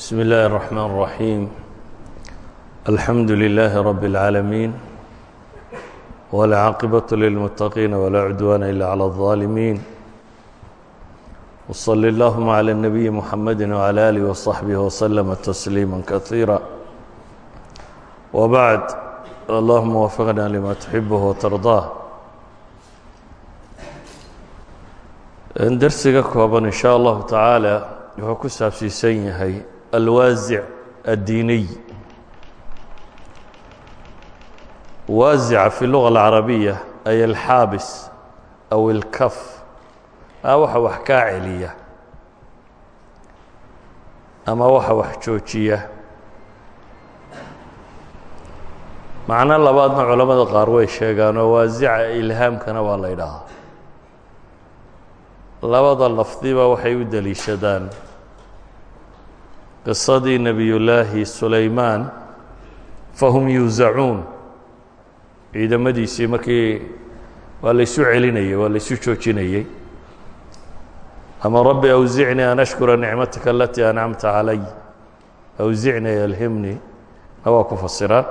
بسم الله الرحمن الرحيم الحمد لله رب العالمين والعاقبة للمتقين ولا عدوان إلا على الظالمين وصل اللهم على النبي محمد وعلى آله وصحبه وسلم تسليما كثيرا وبعد اللهم وفقنا لما تحبه وترضاه درسiga kooban in شhاء الlahu taعaalى wuxuu ku saabsiisan yahay alwaasic addiiniy waasica fi luga alcarabiya ay alxaabis aw ilkaf a waxa wax kaa celiya ama waxa wax joojiya macno labaadna culamada qaar way sheegaanoo waasica ilhaamkana waa la ydhaahaa labada lafdiba waxay u deliishadaan qisadii nebiyullaahi sulaymaan fahum yuusacuun ciidamadiisii markii waa laysu celinayey waa laysu joojinayey ama rabbi awsicnii an ashkura nicmataka alatii ancamta calay awsicnii alhimni na waa ku fasiraan.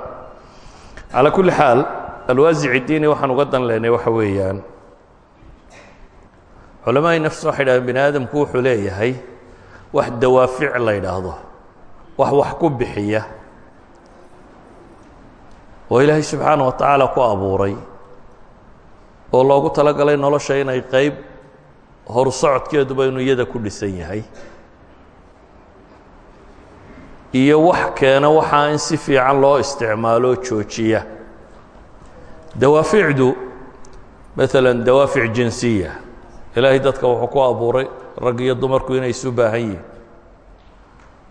Calaa kulli xaal alwaasic diini waxaan uga dan waxa weeyaan. Culamaai nafs waxay dhahdeen bini aadamku wuxuu leeyahay wax dawaafic la yidhaahdo wax wax ku bixiya oo ilaahay subxaana wa tacaala ku abuuray oo loogu talagalay nolosha inay qayb horu inuu iyada ku dhisan yahay iyo wax keena waxaa in si fiican loo isticmaalo joojiya. Dawaaficdu maala dawaafic jinsiya ilaahay dadka wuxuu ku abuuray rag iyo dumarku inay isu baahan yihin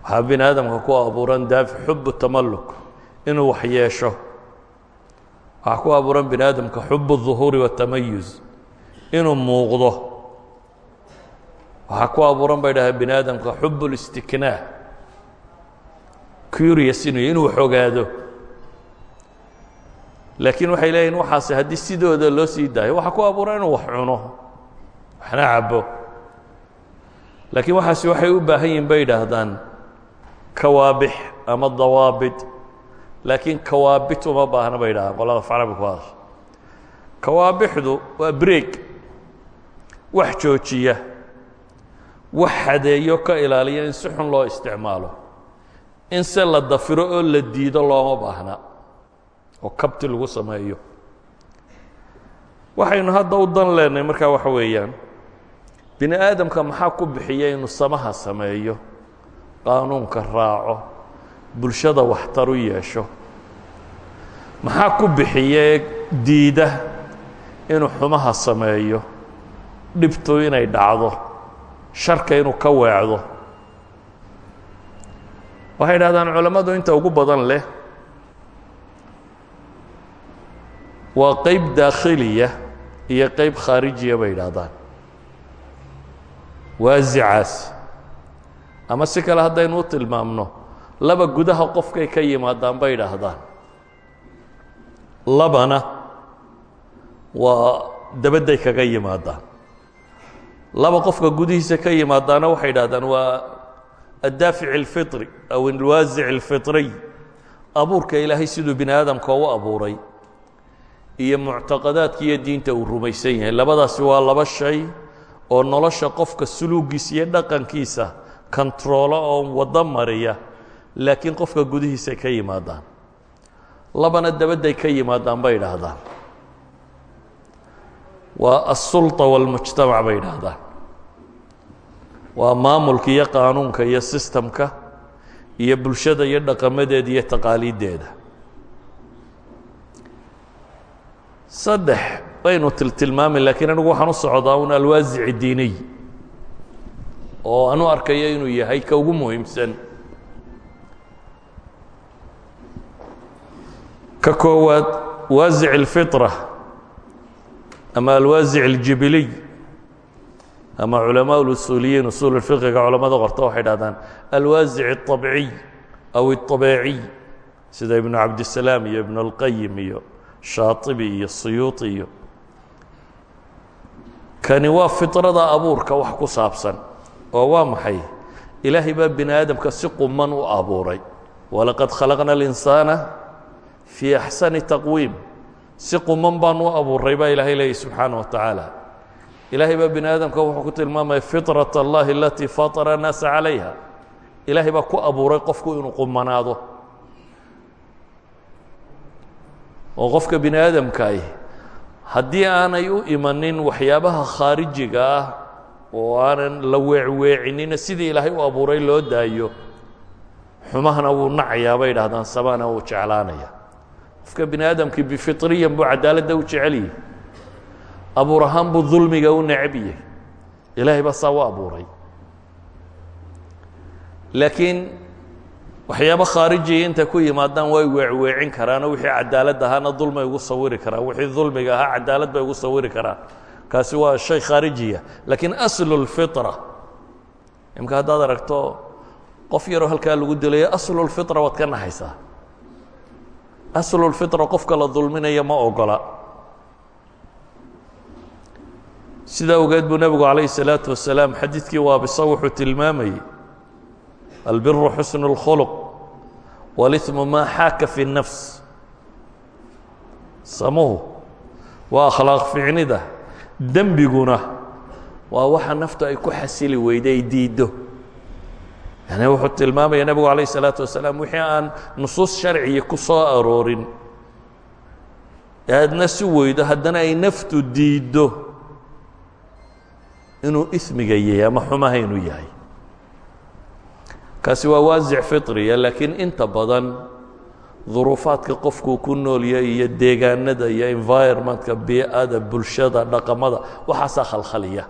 waxaa bini aadamka ku abuuran daafi xubu tamalluk inuu wax yeesho waxaa ku abuuran bini aadamka xubu الظuhuuri wالtamayuz inuu muuqdo waxaa ku abuuran bay dhahay bini aadamka xub اlistiknaa curious inuu inuu wax ogaado laakiin waxay leeyihin waxaase haddii sidooda loo sii daayo waxaa ku abuuran inuu wax cuno waxna cabo laakiin waxaasi waxay u baahan yihiin bay yidhaahdaan kawaabix ama dawaabit. Laakiin kawaabit uma baahna bay yidhahdaan qolada facrabi ku hadasha kawaabixdu waa breeg wax joojiya wax xadeeyo ka ilaaliya in si xun loo isticmaalo. In se la dafiro oo la diido looma baahna oo kabti lagu sameeyo. Waxaynu hadda u dan leenahay markaa waxa weeyaan bini aadamka maxaa ku bixiya inuu samaha sameeyo? Qaanuunka raaco bulshada waxtar u yeesho. Maxaa ku bixiyee diida inuu xumaha sameeyo? Dhibtu inay dhacdo sharka inuu ka weecdo waxay dhahdaan culammadu inta ugu badan leh waa qeyb daakhiliya iyo qeyb khaarijiya bay yidhaahdaan waasicaas ama si kale haddaynu u tilmaamno laba gudaha qofkay ka yimaadaan bay idhaahdaan labana waa dabadday kaga yimaadaan laba qofka gudihiisa ka yimaadaana waxay idhahdaan waa addaafic اlfiطri aw alwaasic اlfiطriy abuurka ilaahay siduu bini aadamka u abuuray iyo muctaqadaadka iyo diinta uu rumaysan yahay labadaasi waa laba shay oo nolosha qofka suluugiisa iyo dhaqankiisa kontaroolo oo waddo mariya laakiin qofka gudihiisay ka yimaadaan labana dabadday ka yimaadaan bay idhaahdaan waa aلsulطa wاlmujtamac bay idhaahdaan waa maamulka iyo qaanuunka iyo sistamka iyo bulshada iyo dhaqamadeeda iyo taqaaliiddeeda saddex baynu tiltilmaami lakiin anigu waxaan u socdaa un alwaasic diiniy oo anu arkayo inuu yahay ka ugu muhiimsan ka koowaad waasic اlfiطra ama alwaasic اljibiliy ama culamaa اlusuuliyiin usuul اfiqiga culamada qorta waxay dhahdaan alwaasic الطabciy aw الطabeeciy sida ibnu cabdisalaam iyo ibn اlqayim iyo shaaibi iyo suyuuطi iyo kani waa fiطrada abuurka wax ku saabsan oo waa maxay ilaahay baa bini aadamka si quman u abuuray walaqad khalaqna اlinsaana fii axsani taqwiim si quman baan u abuuray baa ilaahay leeyay subxaana wa tacaala ilaahay baa bini aadamka wuxuu ku tilmaamaya fiطraة اllahi alatii faطara الnaasa calayha ilaahay baa ku abuuray qofku inuu qumanaado Oo qofka bini aadamkaah haddii aanay u imanin waxyaabaha khaarijiga ah oo aanan la weecweecinina sidii ilaahay u abuuray loo daayo xumahana wuu nacayaa bay idhahdaan samana wuu jeclaanaya. Qofka bini aadamkii bifiطriyan buu cadaaladda u jecel yahay abuur ahaan buu dulmiga u necab yahay. Ilaahay baa saa u abuuray. Laakiin waxyaabo khaarijiya intay ku yimaadaan way weecweecin karaanoo wixii cadaalad ahaana dulmay ugu sawiri karaan wixii dulmiga ahaa cadaalad bay ugu sawiri karaan kaasi waa shay khaarijiya laakiin aslu اlfitra imka haddaad aragto qof yaroo halkaa lagu dilayo aslu اlfitra waad ka naxaysaa aslu اlfitra qofka la dulminaya ma ogola sidaa ogeed buu nebigu calayh الsalaaةu wasalaam xadiidkii waabisa wuxuu tilmaamayey albiru xusn اlkhuluq wاlإثmu maa xaaka fi الnafs samuhu waa akhlaaq ficnida dembiguna waa waxa naftu ay ku xasili weyda ay diiddo yani wuxuu tilmaamaya nebigu calayh الsalaaةu wasalaam wixii aan nusuus sharciya ku soo aroorin ee aadna si weydo haddana ay naftu diiddo inuu ismiga yahay ama xumaha inuu yahay kaasi waa waasic fitriya laakiin inta badan duruufaadka qofkuu ku noolyahay iyo deegaanada iyo environmentka biicada bulshada dhaqamada waxaasaa khalkhaliya.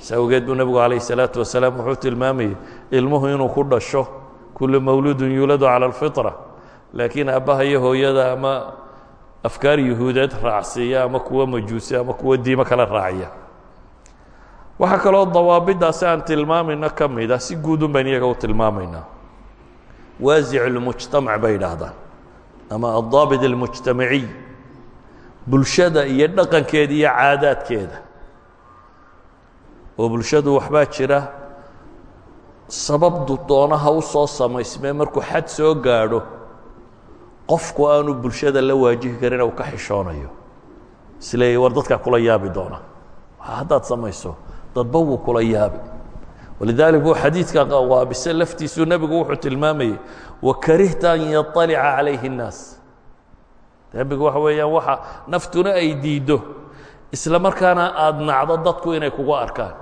Saa awgeed buu nebigu calayh isalaatu wasalaam wuxuu tilmaamayey ilmuhu inuu ku dhasho kullu mawluudun yuuladu cala alfitra. Laakiin aabbaha iyo hooyada ama afkaar yuhuudeed raacsiiya ama kuwa majuusi ama kuwa diimo kala raaciya waxaa kaloo dawaabidaasi aan tilmaamayno ka mid ah si guudun bayn iyaga u tilmaamaynaa. Waasic اlmujtamac bay idhaahdaan ama addaabit اlmujtamaciy bulshada iyo dhaqankeeda iyo caadaadkeeda. Oo bulshadu waxbaa jira sababdu doonaha u soo samaysmee markuu xad soo gaadho qofku aanu bulshada la waajihi karin uu ka xishoonayo isleeyahy war dadkaa kula yaabi doona haddaad samayso dadba wuu kula yaabi walidalik buu xadiidka waabise laftiisuu nebigu wuxuu tilmaamayey wakarihta an yaطalica calayhi الnaas dembigu waxa weeyaan waxa naftuna ay diiddo isla markaana aada nacdo dadku inay kugu arkaan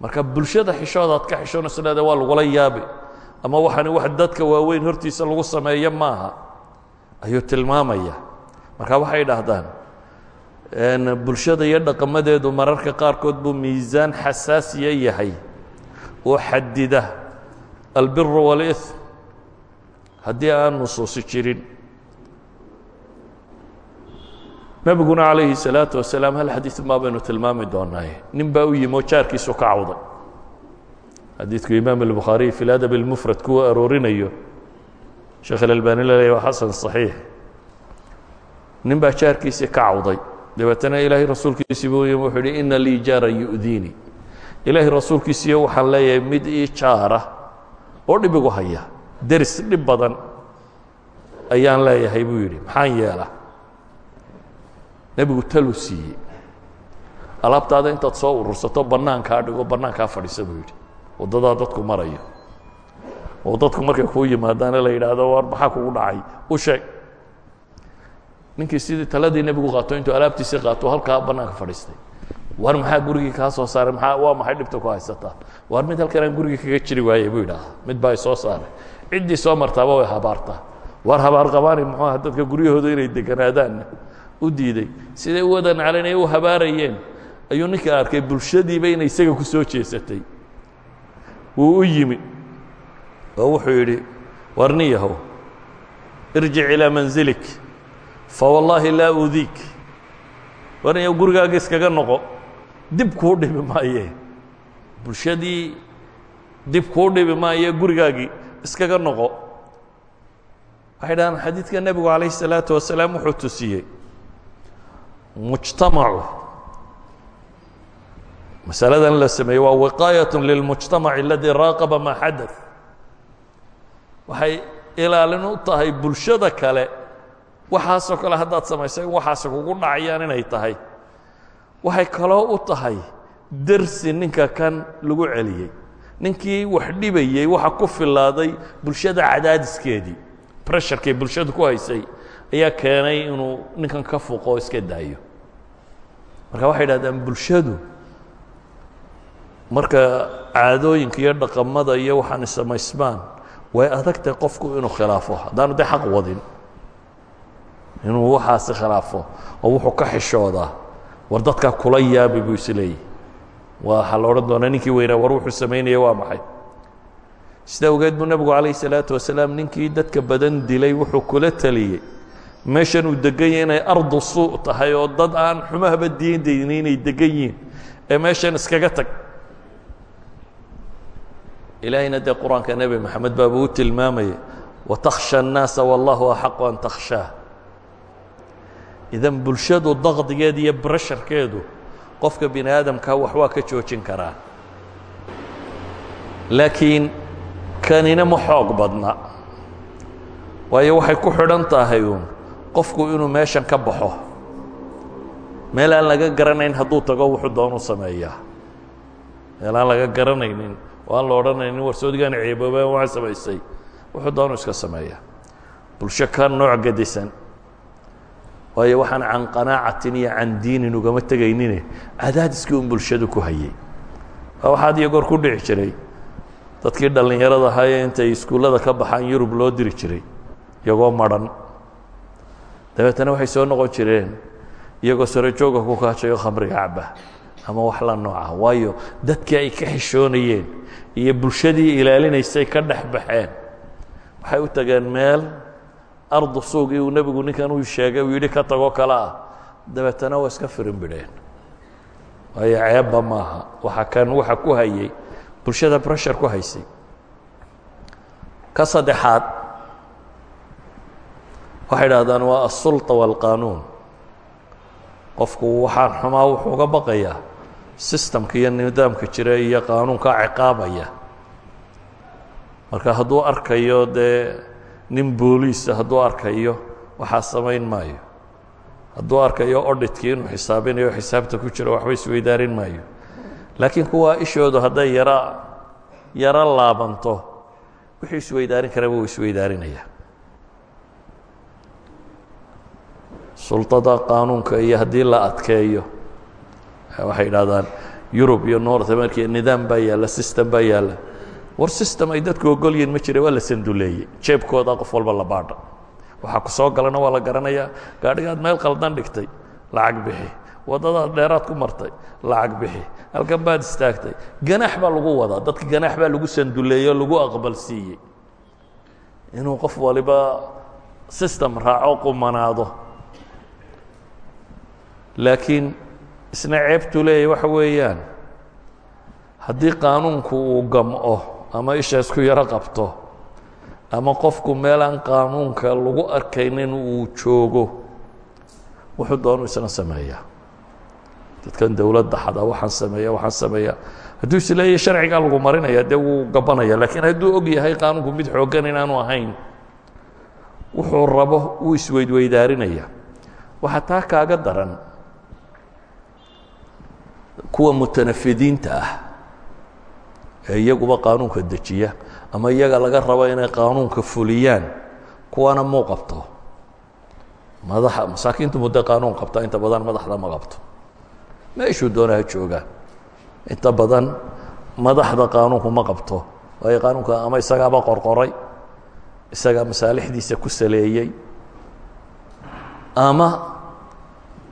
marka bulshada xishooda aad ka xishoonayso leeda waa lagula yaabi ama waxani wax dadka waaweyn hortiisa lagu sameeyo maaha ayuu tilmaamaya marka waxay dhahdaan bulshada iyo dhaqamadeedu mararka qaarkood buu miisaan xasaasiya yahay oo xadida albiru wاlإثm haddii aan nusuusi jirin nebiguna calayhi الsalaaةu wasalaam hal xadiid maa baynu tilmaami doonaaye nin baa u yimi oo jaarkiisu ka cawday xadiidku imaam الbukhaariي fi ladab اlmufrad kuwa aroorinayo sheekh اlalbani laleeya waa xasan صaxiix nin baa jaarkiisii ka cawday dabeetana ilaahay rasuulkiisii buu yimi wuxuu yidhi ina lii jaara yu'diini. Ilaahay rasuulkiisiiyo waxaan leeyahay mid ii jaara oo dhib igu haya. Deris dhib badan ayaan leeyahay buu yidhi. Maxaan yeelaa? Nebigu talu siiyey. Alaabtaada intaad soo urursato bannaankaa dhigo bannaankaa fadhiisa buu yidhi. Waddadaa dadku marayo. Oo dadku markay kuu yimaadaana la yidhaahdo war maxaa kugu dhacay? U sheeg ninkii sidii taladii nebigu qaato intuu alaabtiisii qaato halkaa bannaanka fadhiistay. War maxaa gurigii kaa soo saaray? Maa waa maxay dhibta ku haysataa? War mid halkan aan gurigii kaga jiri waayey buu yidhaaha mid baa soo saaray. Ciddii soo martaaba way habaartaa war habaar qabaani muxuu aha dadka guryahooda inay deganaadaanna u diiday. Siday u wada naclanay u habaarayeen. Ayuu ninka arkay bulshadiiba inay isaga ku soo jeesatay. Wuu u yimi. Oo wuxuu yidhi war nin yahow irjic ilaa manzilik fawallaahi laa udiik war nin yahow gurigaaga iskaga noqo dib kuu dhibi maaye bulshadii dib kuu dhibi maaye gurigaagii iskaga noqo waxay dhahaan xadiidka nebigu calayh الsalaaةu wasalaam wuxuu tusiyey mujtamacu masaladan la sameeyey waa wiqaayaة lilmujtamac اladii raaqaba maa xadaث waxay ilaalin u tahay bulshada kale waxaasoo kale haddaad samaysay in waxaasi kugu dhacayaan inay tahay. Waxay kaloo u tahay dersi ninka kan lagu celiyey. Ninkii wax dhibayey waxa ku filaaday bulshada cadaadiskeedii. Presharkay bulshadu ku haysay ayaa keenay inuu ninkan ka fuqo o iska daayo. Marka waxay idhahdaan bulshadu marka caadooyinka iyo dhaqamada iyo waxaan samaysmaan way adagtahay qofku inuu khilaafo. Haddaanu dee xaq wadin inuu waxaasi khilaafo oo wuxuu ka xishoodaa war dadkaa kula yaabay buu isleeyahy waxaa la odhan doonaa ninkii weynaa war wuxuu samaynaya waa maxay? Sida awgeed buu nebigu calayh isalaatu wasalaam ninkii dadka badan dilay wuxuu kula teliyey meeshan uu degan yahy inay ardu suu tahay oo dad aan xumahaba diindayni inay degan yihiin ee meeshan iskaga tag. Ilaahayna dee qur'aanka nebi moxamed baabuu u tilmaamaya watakhsha annaasa wallahu axaqu an takhshaa idan bulshadu daqdigeeda iyo brasharkeedu qofka bini aadamkaa wax waa ka joojin karaa. Laakiin kanina ma xoog badna. Waayo waxay ku xidhan tahay uun qofku inuu meeshan ka baxo. Meel aan laga garanayn hadduu tago wuxuu doonu sameeyaa. Meel aan laga garanaynin oo aan la odhanaynin warsoodigaan ceeboobeen waa samaysay. Wuxuu doonu iska sameeyaa. Bulsho ka nooc gadisan waayo waxaan can qanaacatin iyo can diinin ugama tegaynine. Cadaadiskii un bulshadu ku hayay. Waxaad iyo goor ku dhici jiray. Dadkii dhallinyarada ahaayee intay iskuullada ka baxaan yurub loo diri jiray. Iyagoo madhan dabeetana waxay soo noqon jireen. Iyagoo sarajooga ku kaajayo khamriga caba ama wax la nooca. Waayo dadkii ay ka xishoonayeen iyo bulshadii ilaalinaysay ka dhex baxeen. Waxay u tageen meel ardu suugii uu nebigu ninkan uu sheegay uu yidhi ka tago kale ah dabeetana waa iska firin bidheen waayo ceebba maaha waxa kan waxa ku hayay bulshada breshar ku haysay ka saddexaad waxay idhahdaan waa aلsulطa wاlqanuun qofku waxaan xumaa wuxuu uga baqayaa sistamka iyo nidaamka jira iyo qaanuunka ciqaabaya marka hadduu arkayo dee nin booliisa hadduu arkayo waxaa samayn maayo. Hadduu arkayo odhitkii inuu xisaabinayo xisaabta ku jiro waxba isweydaarin maayo. Laakiin kuwa ishoodu hadday yaro yaro laabanto wixuu isweydaarin karaba wuu isweydaarinaya sulطada qaanuunka iyo haddii la adkeeyo waxay idhahdaan yurub iyo north america nidaam baa yaalla system baa yaalla war system ay dadku ogol yihiin ma jira waa la sanduleeyey jeebkooda qof walba la baadha waxaa ku soo galana waa la garanayaa. Gaadhigaad meel qaldan dhigtay lacag bixi. Waddadaad dheeraad ku martay lacag bixi. Halkan baad istaagtay. Ganaax baa lagu wadaa. Dadka ganaax baa lagu sanduleeyo lagu aqbal siiyey. Inuu qof waliba system raaco qumanaado. Laakiin isna ceebtuu leeyahy waxa weeyaan. Haddii qaanuunku uu gam'o ama isha isku yaro qabto ama qofku meel aan qaanuunka lagu arkaynin uu joogo wuxuu doonu isna sameeyaa dadkan dowladda xada waxaan sameeya waxaan sameeya. Hadduu is leeyahy sharcigaa lagu marinaya dee wuu gabanaya laakiin hadduu og yahay qaanuunku mid xooggan inaanu ahayn wuxuu rabo wuu isweydweydaarinaya waxaa taa kaaga daran kuwa mutanafidiinta ah iyaguba qaanuunka dejiya ama iyaga laga rabo inay qaanuunka fuliyaan kuwana muu qabto. Madaxa masaakiintu muddo qaanuun qabtaa inta badan madaxda ma qabto. Meeshuu doonaha joogaa inta badan madaxda qaanuunku ma qabto waayo qaanuunka ama isagaaba qorqoray isagaa masaalixdiisa ku saleeyey ama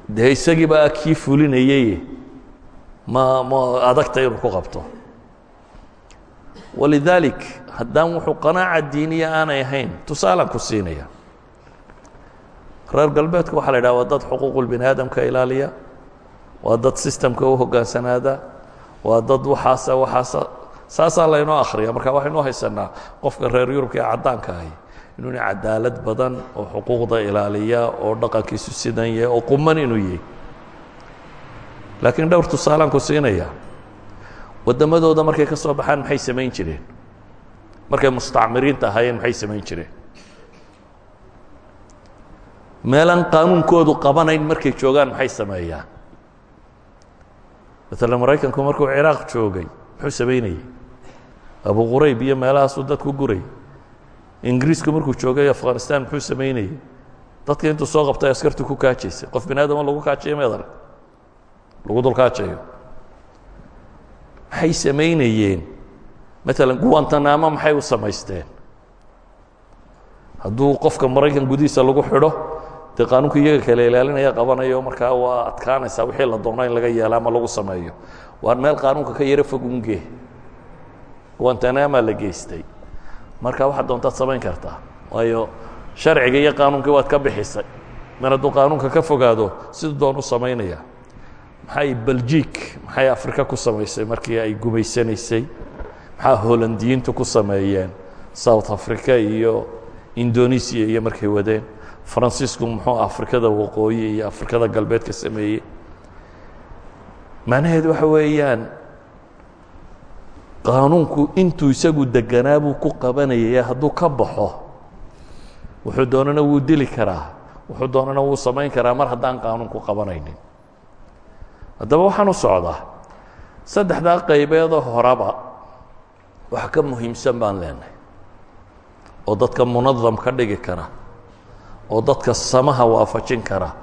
dee isagiiba kii fulinayey ma ma adagta inuu ku qabto walidaalik haddaan wuxuu qanaaca diiniya aanay ahayn tusaalaan ku siinaya. Reer galbeedka waxaa la idhaha waa dad xuquuqul bini aadamka ilaaliya waa dad sistemka u hoggaansanaada waa dad waxaasa waxaasa saasaa laynoo akhriya marka waxaynu haysanaa qofka reer yurubka ee caddaanka ahi inuuna cadaalad badan oo xuquuqda ilaaliya oo dhaqankiisu sidan yahay oo quman inuu yahay. Laakiin dhowr tusaalaan ku siinaya waddamadooda markay ka soo baxaan maxay samayn jireen? Markay mustacmiriinta ahaayeen maxay samayn jireen? Meelaan qaanuunkoodu qabanayn markay joogaan maxay sameeyaan? Maalan maraykanku markuu ciraaq joogay muxuu samaynayey abu qurayb iyo meelahaasuu dadku guray. Ingiriisku markuu joogay afghanistan muxuu samaynayey dadka intuu soo qabtay askartu ku kaajaysay qof bini aadama lagu kaajayo meed arag lagu dul kaajayo maxay samaynayeen? Maalan guwantanamo maxay u samaysteen? Hadduu qofka maraykan gudihiisa lagu xidho dee qaanuunku iyaga kale ilaalinaya qabanayo markaa waa adkaanaysaa wixii la doono in laga yeelo ama lagu sameeyo. Waa meel qaanuunka ka yaro fogunge guwantanama la geystay. Marka waxaad doontaad samayn kartaa. Waayo sharciga iyo qaanuunkii waad ka bixisay. Mar hadduu qaanuunka ka fogaado siduu doon u samaynaya maxay beljiik maxay afrika ku samaysay markii ay gumaysanaysay maxaa holandiyiintu ku sameeyeen? South africa iyo indonesiya iyo markay wadeen? Faransiisku muxuu afrikada waqooyi iyo afrikada galbeed ka sameeyey? Macnaheedu waxa weeyaan qaanuunku intuu isagu deganaa buu ku qabanayaya hadduu ka baxo wuxuu doonana wuu dili karaa wuxuu doonana wuu samayn karaa mar haddaan qaanuunku qabanaynin haddaba waxaan u socdaa saddexdaa qaybeedoo horeba wax ka muhiimsan baan leenahay. Oo dadka munadam ka dhigi kara oo dadka samaha waafajin kara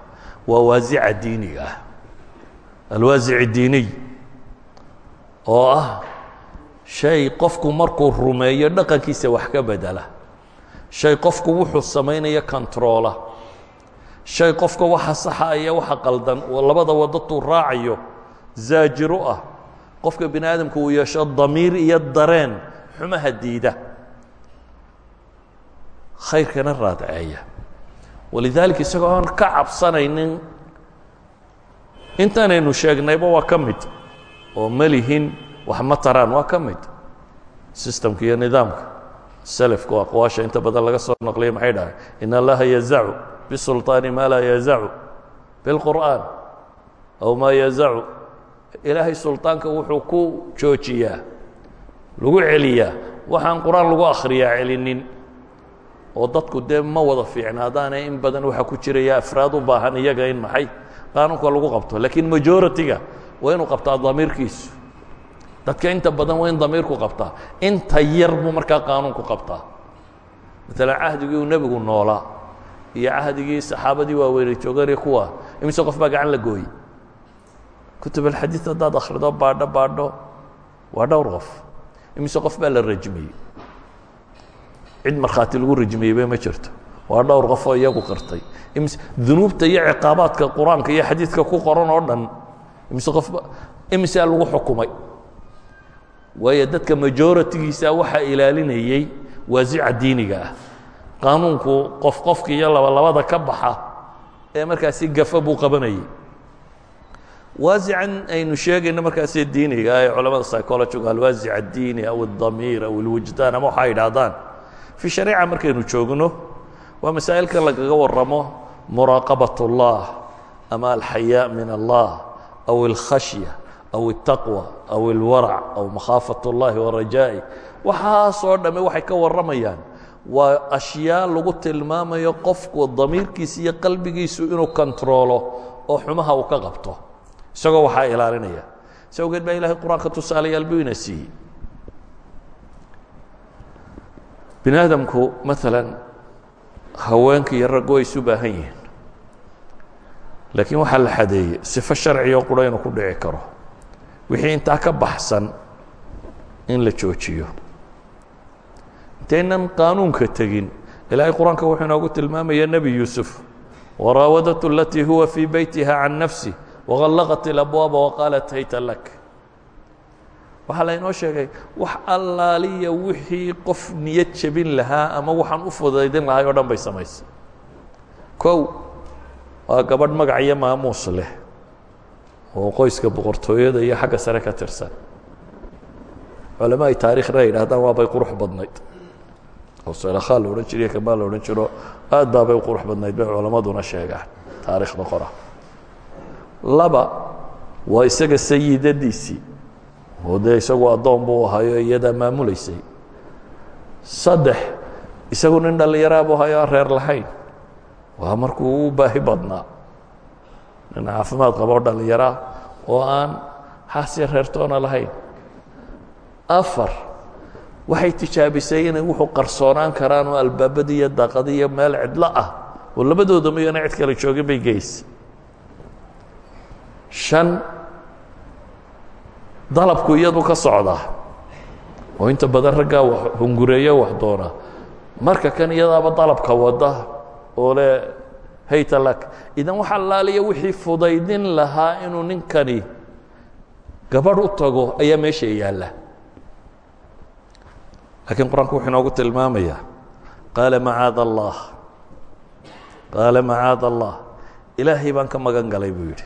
waa waasica diiniga ah. Alwaasic diiniy oo ah shay qofku markuu rumeeyo dhaqankiisa wax ka bedela. Shay qofku wuxuu samaynayo controola shay qofka waxa saxa iyo waxa qaldan labada wadatuu raacayo zaajiro ah. Qofka bini aadamku uu yeesho damiir iyo dareen xumaha diida. Khayrkana raadceeya. Walidaalika isagoo aan ka cabsanaynin intaanaynu sheegnayba waa ka mid. Oo ma lihin wax ma taraan waa ka mid. Sistamka iyo nidaamka. Selafku aqwaasha inta badan laga soo naqliya maxay dhahay? In allaha yazacu bisulطaani maa laa yazacu biاlqur'aan aw maa yazacu ilaahay sulطaanka wuxuu ku joojiyaa lagu celiyaa waxaan qur-aan lagu akhriyaa celinin oo dadku dee ma wada fiicnaadaane in badan waxaa ku jiraya afraad u baahan iyaga in maxay qaanuunka lagu qabto lakiin majority-ga waa inuu qabtaa damiirkiisu dadka inta badan waa in damiirku qabtaa inta yar buu markaa qaanuunku qabtaa maalan cahdigii uu nebigu noolaa iyo cahdigii saxaabadii waaweynay jooganee kuwa imise qof baa gacan la gooyey. Kutub alxadiid haddaad akhrido baadho baadho waa dhowr qof. Imise qof baa la rajmiyey. Cid markhaati lagu rajmiyeyba ma jirto. Waa dhowr qof oo iyagu qirtay imise dunuubta iyo ciqaabaadka qur'aanka iyo xadiidka ku qoran oo dhan imise qofba imisaa lagu xukumay. Waayo dadka majoritigiisa waxaa ilaalinayey waasica diiniga ah qaanuunku qof qofka iyo laba labada ka baxa ee markaasi gafa buu qabanayay waasican aynu sheegayno markaasi diiniga ee culamada psychologigu alwaasic addiini aw اdamiir aw اlwijdaan ama waxaa yidhaahdaan fi shariica markaynu joogno waa masaa'ilka lagaga waramo muraaqabat اllah ama alxayaa min allah aw اlkhashya aw الtaqwى aw اlwarac aw makhaafat اllahi warajaai waxaasoo dhamme waxay ka warramayaan waa ashyaa lagu tilmaamayo qofku damiirkiisa iyo qalbigiisu inuu kontaroolo oo xumaha uu ka qabto. Isagoo waxaa ilaalinaya. Si baa ilahay qur'aanka tusaalayaal buu ina siiyey bini aadamku maalan haweenka iyo raggu way isu baahan yihiin. Laakiin waxaa la xadeeyey sifo sharciga o qura inuu ku dhici karo. Wixii intaa ka baxsan in la joojiyo intaynan qaanuunka tegin. Ilaahay qur'aanka wuxuu inoogu tilmaamaya nebi yuusuf waraawadatu alatii huwa fii beytiha can nafsi waqallaqat ilabwaaba waqaalat hayta lak. Waxaa laynoo sheegay wax allaaliya wixii qof niyad jebin lahaa ama waxaan u fudaydin lahay o dhan bay samaysay kow waa gabadh magac maamuus leh oo qoyska boqortooyada iyo xagga sare ka tirsan. Culamaai taarikhna ay yidhahdaan qurux badnayd oo selakhaa la odhan jiriyo kamaa la odhan jiro. Aad baabay u qurux badnayd bay culammaduna sheegaan taarikhda qora. Laba waa isaga sayidadiisii oo dee isagu addoon buu ahayo iyadaa maamulaysay saddex isagu nin dhallinyaraa buu ahayo aan reer lahayn. Waa markuu u baahi badnaa. Nin caafimaad qabo dhallinyaraa oo aan xaasya reertoona lahayn. Afar waxay tijaabisay inay wuxuu qarsoonaan karaan oo albaabadii iyo daaqadii iyo meel cidlo ah oo labadooda mayona cid kale joogin bay geysay shan dalabku iyadu ka socdaa oo inta badan raggaa wax hungureeyo wax doona. Marka kan iyadaaba dalabka wada oo le haytalak idan waxa laaliya wixii fudaydin lahaa inuu ninkani gabadh u tago ayaa meesha yaalla laakiin qur'aanku wuxuu inoogu tilmaamayaa qaala macaad allah qaala macaad allah ilaahay baan ka magan galay buu yidhi.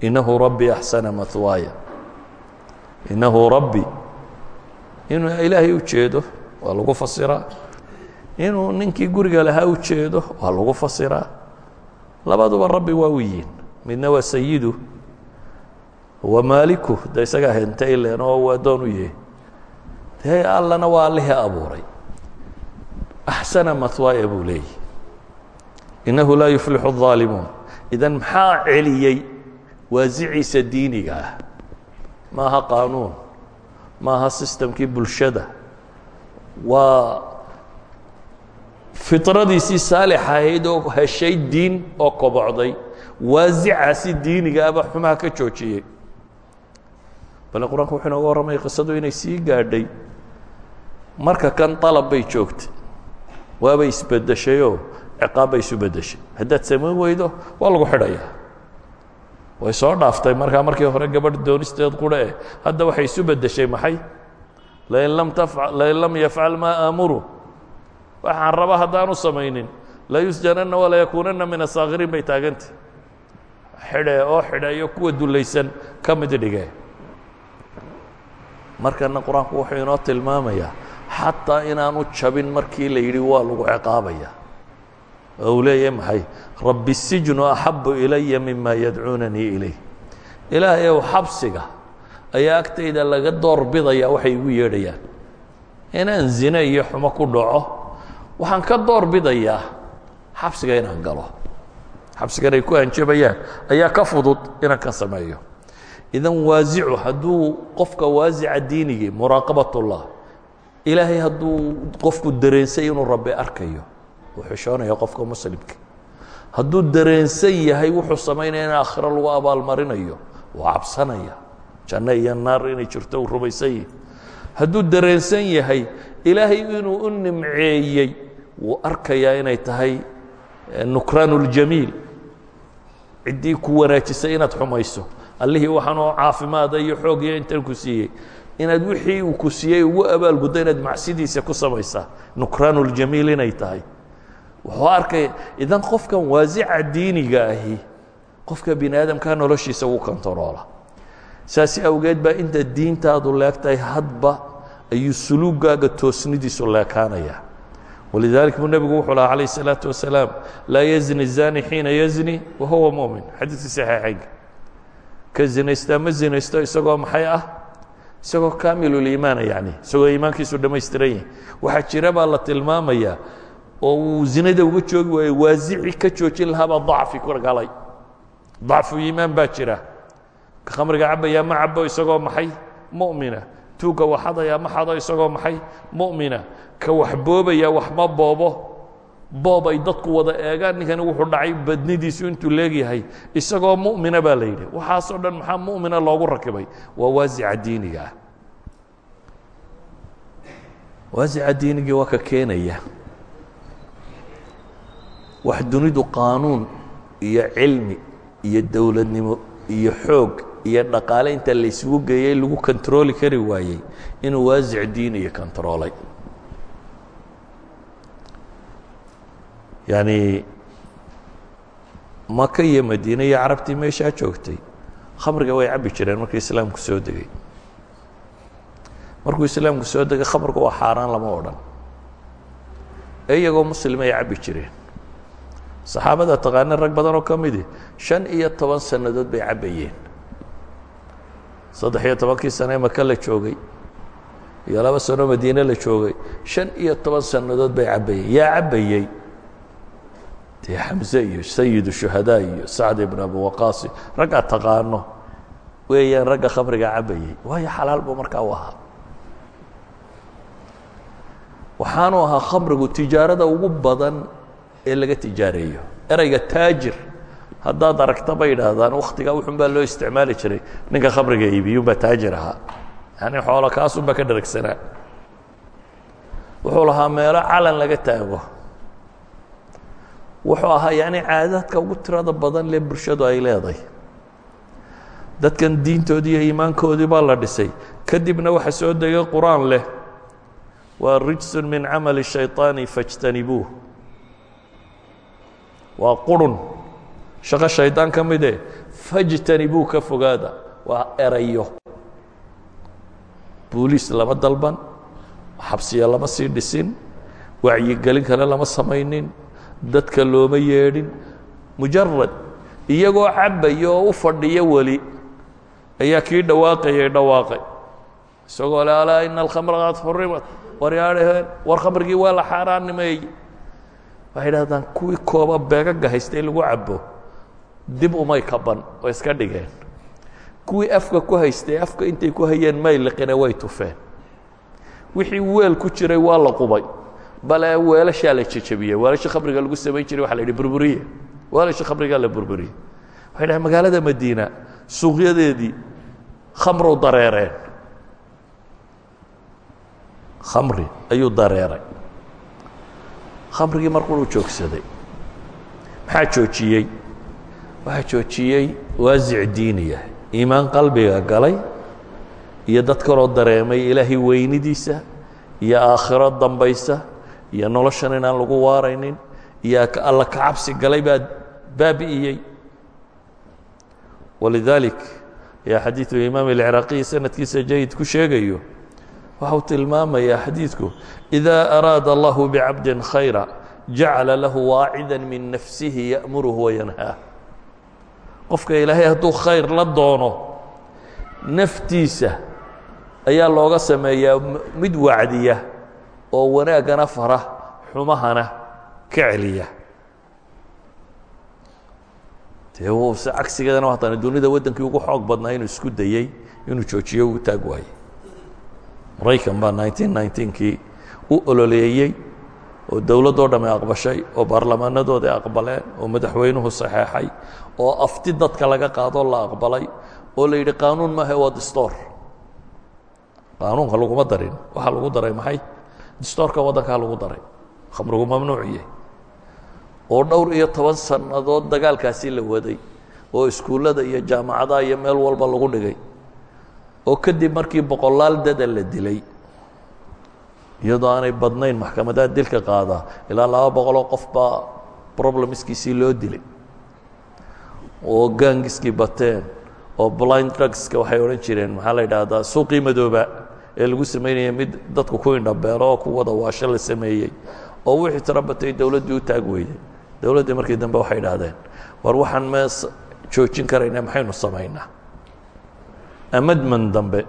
Innahu rabbi axsana mahwaaya innahu rabbi. Inuu ilaahay u waa lagu fasiraa. Inuu ninkii guriga lahaa u waa lagu fasiraa. Labaduba rabbi waa u yihiin. Midna waa sayidu waa maaliku de isagaa hentaylen oo uu addoon u yahay dee allana waa allihii abuuray axsana mahwaaya buu leeyahy innahu laa yuflixu الظaalimuun idan maxaa celiyey waasiciisa diiniga ah maaha qaanuun maaha sistamkii bulshada waa fiطradiisii saalix ahayd oo heshay diin oo kobocday waasicaasi diiniga aba xumaha ka joojiyey bale qur-aanku wuxuu inooga warramaya qisadu inay sii gaadhay marka kan dalab bay joogtay waabay isbedeshayoo ciqaab bay isu bedeshay haddaad samayn weydo waa lagu xidhayaa way soo dhaaftay markaa markii hore gabadh doonisteed qura eh hadda waxay isu bedeshay maxay? Lain lam yafcal maa aamuru. Waxaan raba haddaanu samaynin layusjananna walayakuunanna min asaakiriin bay taagantay. Xidhe oo xidhe iyo kuwa dulaysan ka mid dhige markana qur'aanku wuxuu inoo tilmaamayaa xataa inaanu jabin markii la yidhi waa lagu ciqaabaya. Oo uu leeyahay maxay? Rabbi sijnu axabu ilaya mima yadcuunanii ilayh. Ilaahay ow xabsiga ayaa agtayda laga door bidaya waxay igu yeedhayaan. Inaan zine iyo xumo ku dhaco waxaan ka door bidayaa xabsiga inaan galo. Xabsigan ay ku hanjabayaan ayaa ka fudud inaan ka sameeyo. Idan waasicu hadduu qofka waasica diinigii muraaqabat اllah ilaahay hadduu qofku dareensay inuu rabbi arkayo uu xishoonaya qofka muslimka. Hadduu dareensan yahay wuxuu samaynaya in aakhiro lagu abaalmarinayo wuu cabsanaya. Janno iyo naar inay jirto uu rumaysan yahay. Hadduu dareensan yahay ilaahay inuu u nimceeyey wuu arkayaa inay tahay nukraan اljamiil ciddii ku wanaajisay inaad xumayso. Allihii waxaanoo caafimaada iyo xoog iyo intan ku siiyey inaad wixii uu ku siiyey ugu abaalguddo inaad macsidiisa ku samaysaa nukraan اljamiil inay tahay wuxuu arkaya idan qofkan waasica diiniga ahi qofka bini aadamkaa noloshiisa ugu kontaroola saasi awgeed baa inta diintaadu leegtahay hadba ayuu suluugaaga toosnidiisu leekaanaya walidalik buu nebigu wuxuu lahaa calayh الsalaaةu wasalaam laa yazni zani xiina yazni wa huwa mumin xadiidkii saxiixaynka ka zinaystaa ma zinaysto isagoo maxay ah Isagoo kaamiluliimaana yani isagoo iimaankiisu dhammaystiran yahay. Waxaa jira baa la tilmaamayaa oo uu zinada uga joogi waayo waasici ka joojin lahaabaa dacfi ku galay dacfu iimaan baa jira. Khamriga cabayaa ma cabo isagoo maxay? Mu'mina. Tuugga waxadayaa ma xado isagoo maxay? Mu'mina. Ka wax boobaya wax ma boobo boob ay dadku wada eegaan ninkani wuxuu dhacay badnidiisu intuu leegyahay isagoo mu'mina baa la waxaasoo dhan maxaa mu'mina loogu rakibay? Waa waasica diiniga. Waasica diinigii waa ka keenaya. Wax dunidu qaanuun iyo cilmi iyo dowladnimo iyo xoog iyo dhaqaale inta la isugu lagu kontarooli kari waayey inuu waasic diiniya kontaroolay yacni maka iyo madiine iyo carabtii meeshaa joogtay. Khamriga way cabbi jireen markii islaamku soo degay. Markuu islaamku soo degay khamriga waa xaaraan lama odhan. Ee iyagoo muslim ay cabbi jireen. Saxaabada taqaana rag badan oo ka midi shan iyo toban sannadood bay cabbayeen. Saddex iyo tobankii sane maka la joogay iyo laba sano madiine la joogay shan iyo toban sannadood bay cabbayeen. Yaa cabbayey dee xamse iyo sayidu shuhadaa iyo sacd ibn abi waqaasi raggaa taqaano. Weeyaan ragga khamriga cabbayey waayo xalaal buu markaa u ahaa. Waxaanu ahaa khamrigu tijaarada ugu badan ee laga tijaareeyo. Ereyga taajir. Haddaad aragta bay idhaahdaan waktigaa wuxun baa loo isticmaali jiray. Ninka khamriga iibiyun baa taajir ahaa. Yani xoolo kaasun baa ka dharagsanaa. Wuxuu lahaa meelo calan laga taago wuxuu ahaa yani caadaadka ugu tirada badan le bulshadu ay leedahay dadkan diintoodii iyo iimaankoodii baa la dhisay. Kadibna waxa soo degay qur'aan leh waa rijsun min camali shayطaani fاjtanibuuh waa qurun. Shaqo shaydaan ka mide fajtanibuu ka fogaada. Waa erayo. Booliis lama dalban xabsiya lama sii dhisin wacyigelin kale lama samaynin dadka looma yeedhin. Mujarad iyagoo cabaya u fadhiyo weli ayaa kii dhawaaqayay dhawaaqay. Isagoo le ina alkhamra qad xurimat war yaadhaheen war khamrigii waa la xaaraanimeeyey waxay dhahdaan kuwii kooba beegaga haystay lagu cabo dib umay kaban oo iska dhigeen. Kuwii afka ku haystay afka intay ku hayeen may liqine way tufeen. Wixii weel ku jiray waa la qubay bale weelashaa la jejebiyey weelasha khamriga lagu samayn jiray waxa la yidhi burburiye. Weelasha khamrigaa la burburiyey waxay dhahen magaalada madiina suuqyadeedii khamru dareereen. Khamri ayuu dareeray. Khamrigii markuu joogsaday maxaa joojiyey? Waxaa joojiyey waasic diiniya iimaan qalbiga galay iyo dad kaloo dareemay ilaahay weynidiisa iyo aakhiro dambaysa iyo noloshan inaan lagu waaraynin. Iyo alla kacabsi galay baa baabi'iyey walidaalik ayaa xadiidu imaam alciraaqiyi sanadkiisa jayid ku sheegayo waxau tilmaamayaa xadiidku إida araada allahu bicabdi khayra jacala lahu waacida min nafsihi ya'muruhu wayanhaa qofka ilaahay hadduu khayr la doono naftiisa ayaa looga sameeyaa mid wacdiya oo wanaaggana fara xumahana ka celiya. Dee cagsigeedana haddana dunida waddankii ugu xoog badnaa inuu isku dayey inuu joojiyo uu taag waayey. Maraykan baa nineteen nineteenkii u ololeeyey oo dowladdoo dhamme aqbashay oo baarlamaanadooda aqbaleen oo madaxweynuhu saxeexay oo afti dadka laga qaadoo la aqbalay oo la yidhi qaanuun maaha waa distoor. Qaanuunka laguma darin waxaa lagu daray maxay distoorka waddankaa lagu daray. Khamrigu mamnuuciye oo dhowr iyo toban sannadood dagaalkaasi la waday oo iskuullada iyo jaamacadaha iyo meel walba lagu dhigay. Oo kadib markii boqolaal dada la dilay iyadoo aanay badnayn maxkamadaha dilka qaadaa ilaa laba boqoloo qof baa problemskiisii loo dilay. Oo gaangiskii bateen oo blind drugska waxay odhan jireen maxaa la yidhaahdaa suuqii madooba ee lagu samaynaya mid dadku ku indhabeelo oo ku wada waasho la sameeyey oo wixii tiro batay dowladdii u taag weyday dowladdii markii dambe waxay idhahdeen war waxaan mees joojin karayna maxaynu samaynaa? Amadman dambe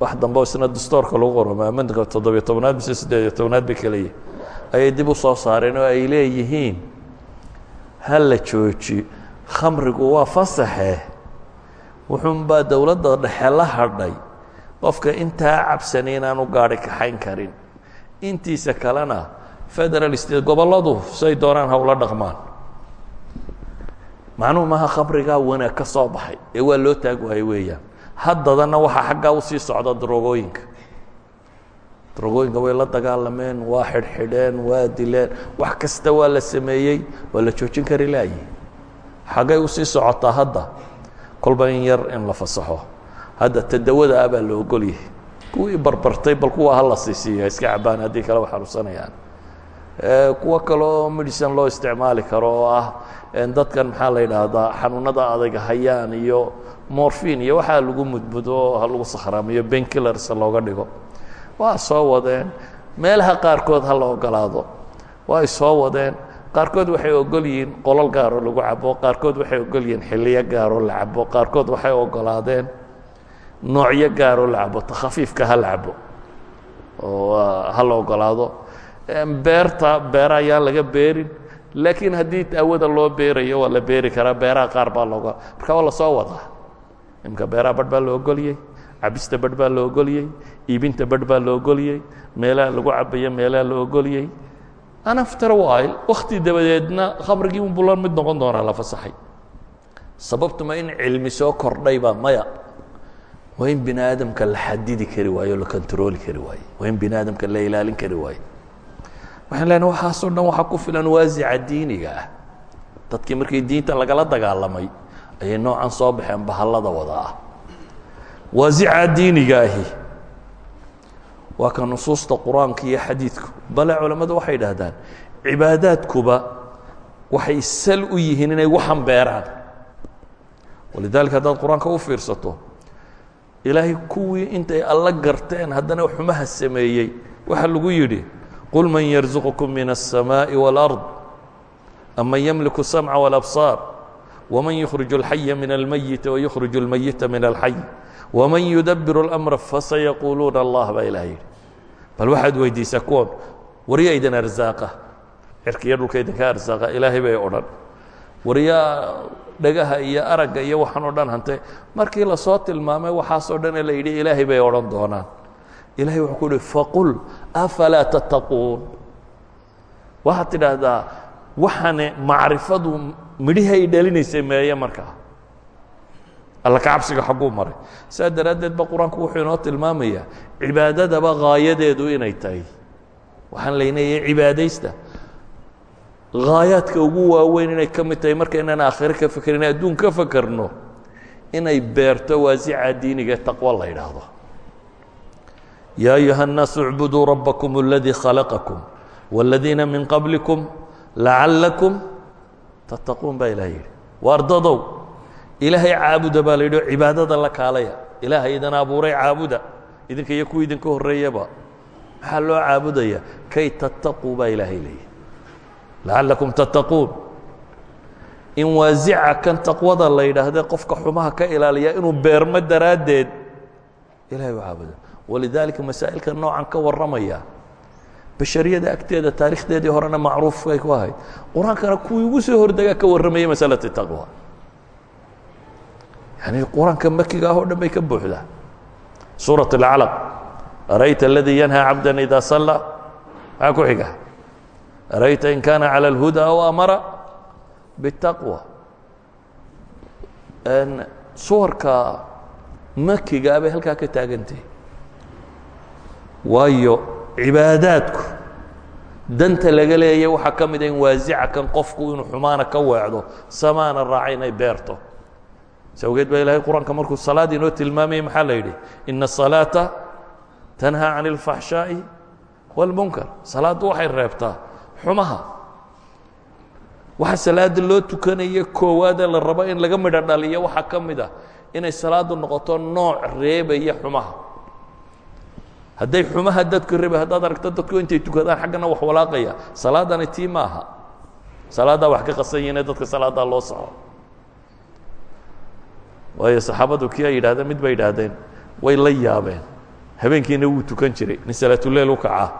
wax dambe isna dastoorka lagu qoramo amadmanka toddobiyo tobnaad mise siddeediyo tobnaad bay kaleeyihin ayay dib u soo saareen oo ay leeyihiin ha la jooji khamrigu waa fasaxe. Wuxuunbaa dowladda dhexe la hadhay qofka intaa cabsani inaanu gaadhi kaxayn karin. Intiisa kalena federal state gobolladu say doonaan hawla dhaqmaan. Macnuhu maaha khamrigaa wanaag ka soo baxay ee waa loo taag waayey weeyaan. Haddadana waxaa xaggaa u sii socda drogooyinka. Drogooyinka way la dagaalameen waa xidhxidheen waa dileen. Wax kasta waa la sameeyey waa la joojin kari laayi xaggay u sii socotaa hadda kolba in yar in la fasaxo hadda tadawada ah baa la ogol yahay. Kuwii barbartay bal kuwa hala siisiiya iska cabaan haddii kale wa xanuunsanayaan kuwo kale oo medicine loo isticmaali karo oo ah dadkan maxaa la yidhaahdaa xanuunada adayga hayaan iyo morfin iyo waxaa lagu mudmudo ha lagu sakhraamiyo benkillers looga dhigo. Waa soo wadeen. Meelaha qaarkood ha la ogolaado way soo wadeen. Qaarkood waxay ogol yihiin qolol gaaroo lagu cabo qaarkood waxay ogol yihiin xilliyo gaaroo la cabo qaarkood waxay ogolaadeen noocyo gaaroo la cabo ta khafiifka ha la cabo oo ha la ogolaado beerta beera ayaan laga beerin laakiin haddii awada loo beerayo waa la beeri karaa beeraha qaar baa looga marka waa la soo wadaa. Imka beeraha badh baa la ogolyey cabista badh baa la ogolyey iibinta badh baa la ogolyey meelaha lagu cabayo meelaha la ogolyey anafter while wakti dabadeedna khamrigii unbuu la mid noqon doonaa la fasaxay. Sababtuma in cilmi soo kordhayba maya waa in bini aadamka la xadidi kari waayo o la controoli kari waayo. Waa in bini aadamka la ilaalin kari waayo. Waxaan leenahay waxaasoo dhan waxaa ku filan waasica diiniga ah. Dadkii markii diinta lagala dagaalamay ayay noocan soo baxeen bahallada wada ah waasica diiniga ahi. Waa ka nusuusta qur'aanka iyo xadiidku. Bale culammadu waxay idhaahdaan cibaadaadkuba waxay sal u yihiin inay waxan beeraan. Walidaalika haddaad qur'aanka u fiirsato ilaahay kuwii intay alla garteen haddana xumaha sameeyey waxaa lagu yidhi qul man yarzuqkum min الsamaaءi wاlأrض aman ymliku الsamca wاlabصaar wman yukhrij اlxaya min almayiti wayukhrij اlmayita min alxay wman yudabir اlأmra fasayaquuluuna allah baa ilaah yidhi bal waxaad weydiisaa kuwan waryaa idin arsaaqa cirkiyo dhulka idinka arsaaqa ilaahay bay odhan waryaa dhagaha iyo aragga iyo waxaan o dhan hante markii la soo tilmaamay waxaasoo dhan la yidhi ilaahay bay odhan doonaan. Ilahay wuxuu ku uhi faqul afalaa tattaquun? Waxaad tidhaahdaa waxane macrifadu midhihay dhalinaysay meeye markaa alla ka cabsiga xagguu maray. Saa daraaddeed ba qur'aanku wuxuu inoo tilmaamayaa cibaadadaba haayadeedu inay tahay. Waxaan laynayahay cibaadaysta haayaadka ugu waaweyn inay ka mid tahay marka inaan aakhire ka fekerin adduun ka fekerno inay beerto waasica diiniga taqwo la yidhaahdo yaa ayuha الnaasu اcbuduu rabakm اladii khalaqakum wاladiina min qablikum lacallakum tattaquun baa ilaah yidhi waar dadow ilaahay caabuda baa la yidhi oo cibaadada la kaalaya ilaahay idin abuuray caabuda idinka iyo kuwa idinka horreeyaba maxaa loo caabudaya kay tattaquu baa ilaahay leeyahy lacallakum tattaquun in waasica kan taqwada la yidhaahde qofka xumaha ka ilaaliya inuu beermo daraaddeed ilahay u caabuda walidaalika masaa'ilka noocan ka warramaya bashariyada agteeda taarikhdeedii horena macruufay ku ahayd qur'aankana kuwii ugu soo hordegaa ka warramayay masalati taqwa yani qur'aanka makiga ah oo dhan bay ka buuxdaa suuraة اlcalaq arayta aladii yanhaa cabda ida salla maxaa ku xiga arayta in kana calى اlhuda aw amara bالtaqwa suwarka makigaa bay halkaa ka taagantahi waayo cibaadaadku danta laga leeya waxaa ka mida in waasica kan qofku inuu xumaana ka weecdo samaana raaca inay beerto sawgeed baa ilahay qur-aanka markuu salaad inoo tilmaamayay maxaa la yidhi ina الsalaaةa tanhaa can اlfaxshaaءi wاlmunkar salaaddu waxay reebtaa xumaha. Waxa salaada loo tukanaya koowaade la rabo in laga midho dhaliyo waxaa ka mid a inay salaadu noqoto nooc reebaya xumaha. Hadday xumaha dadku reeba haddaad aragto dadku intay tukadaan xaggana wax walaaqaya. Salaadani tii ma aha salaaddaa wax ka qasan yihiine dadka salaaddaa loo soco waayo saxaabadu kii ay yidhahdeen mid bay yidhaahdeen way la yaabeen. Habeenkiina wuu tukan jiray nin salaatuleyl u kacaa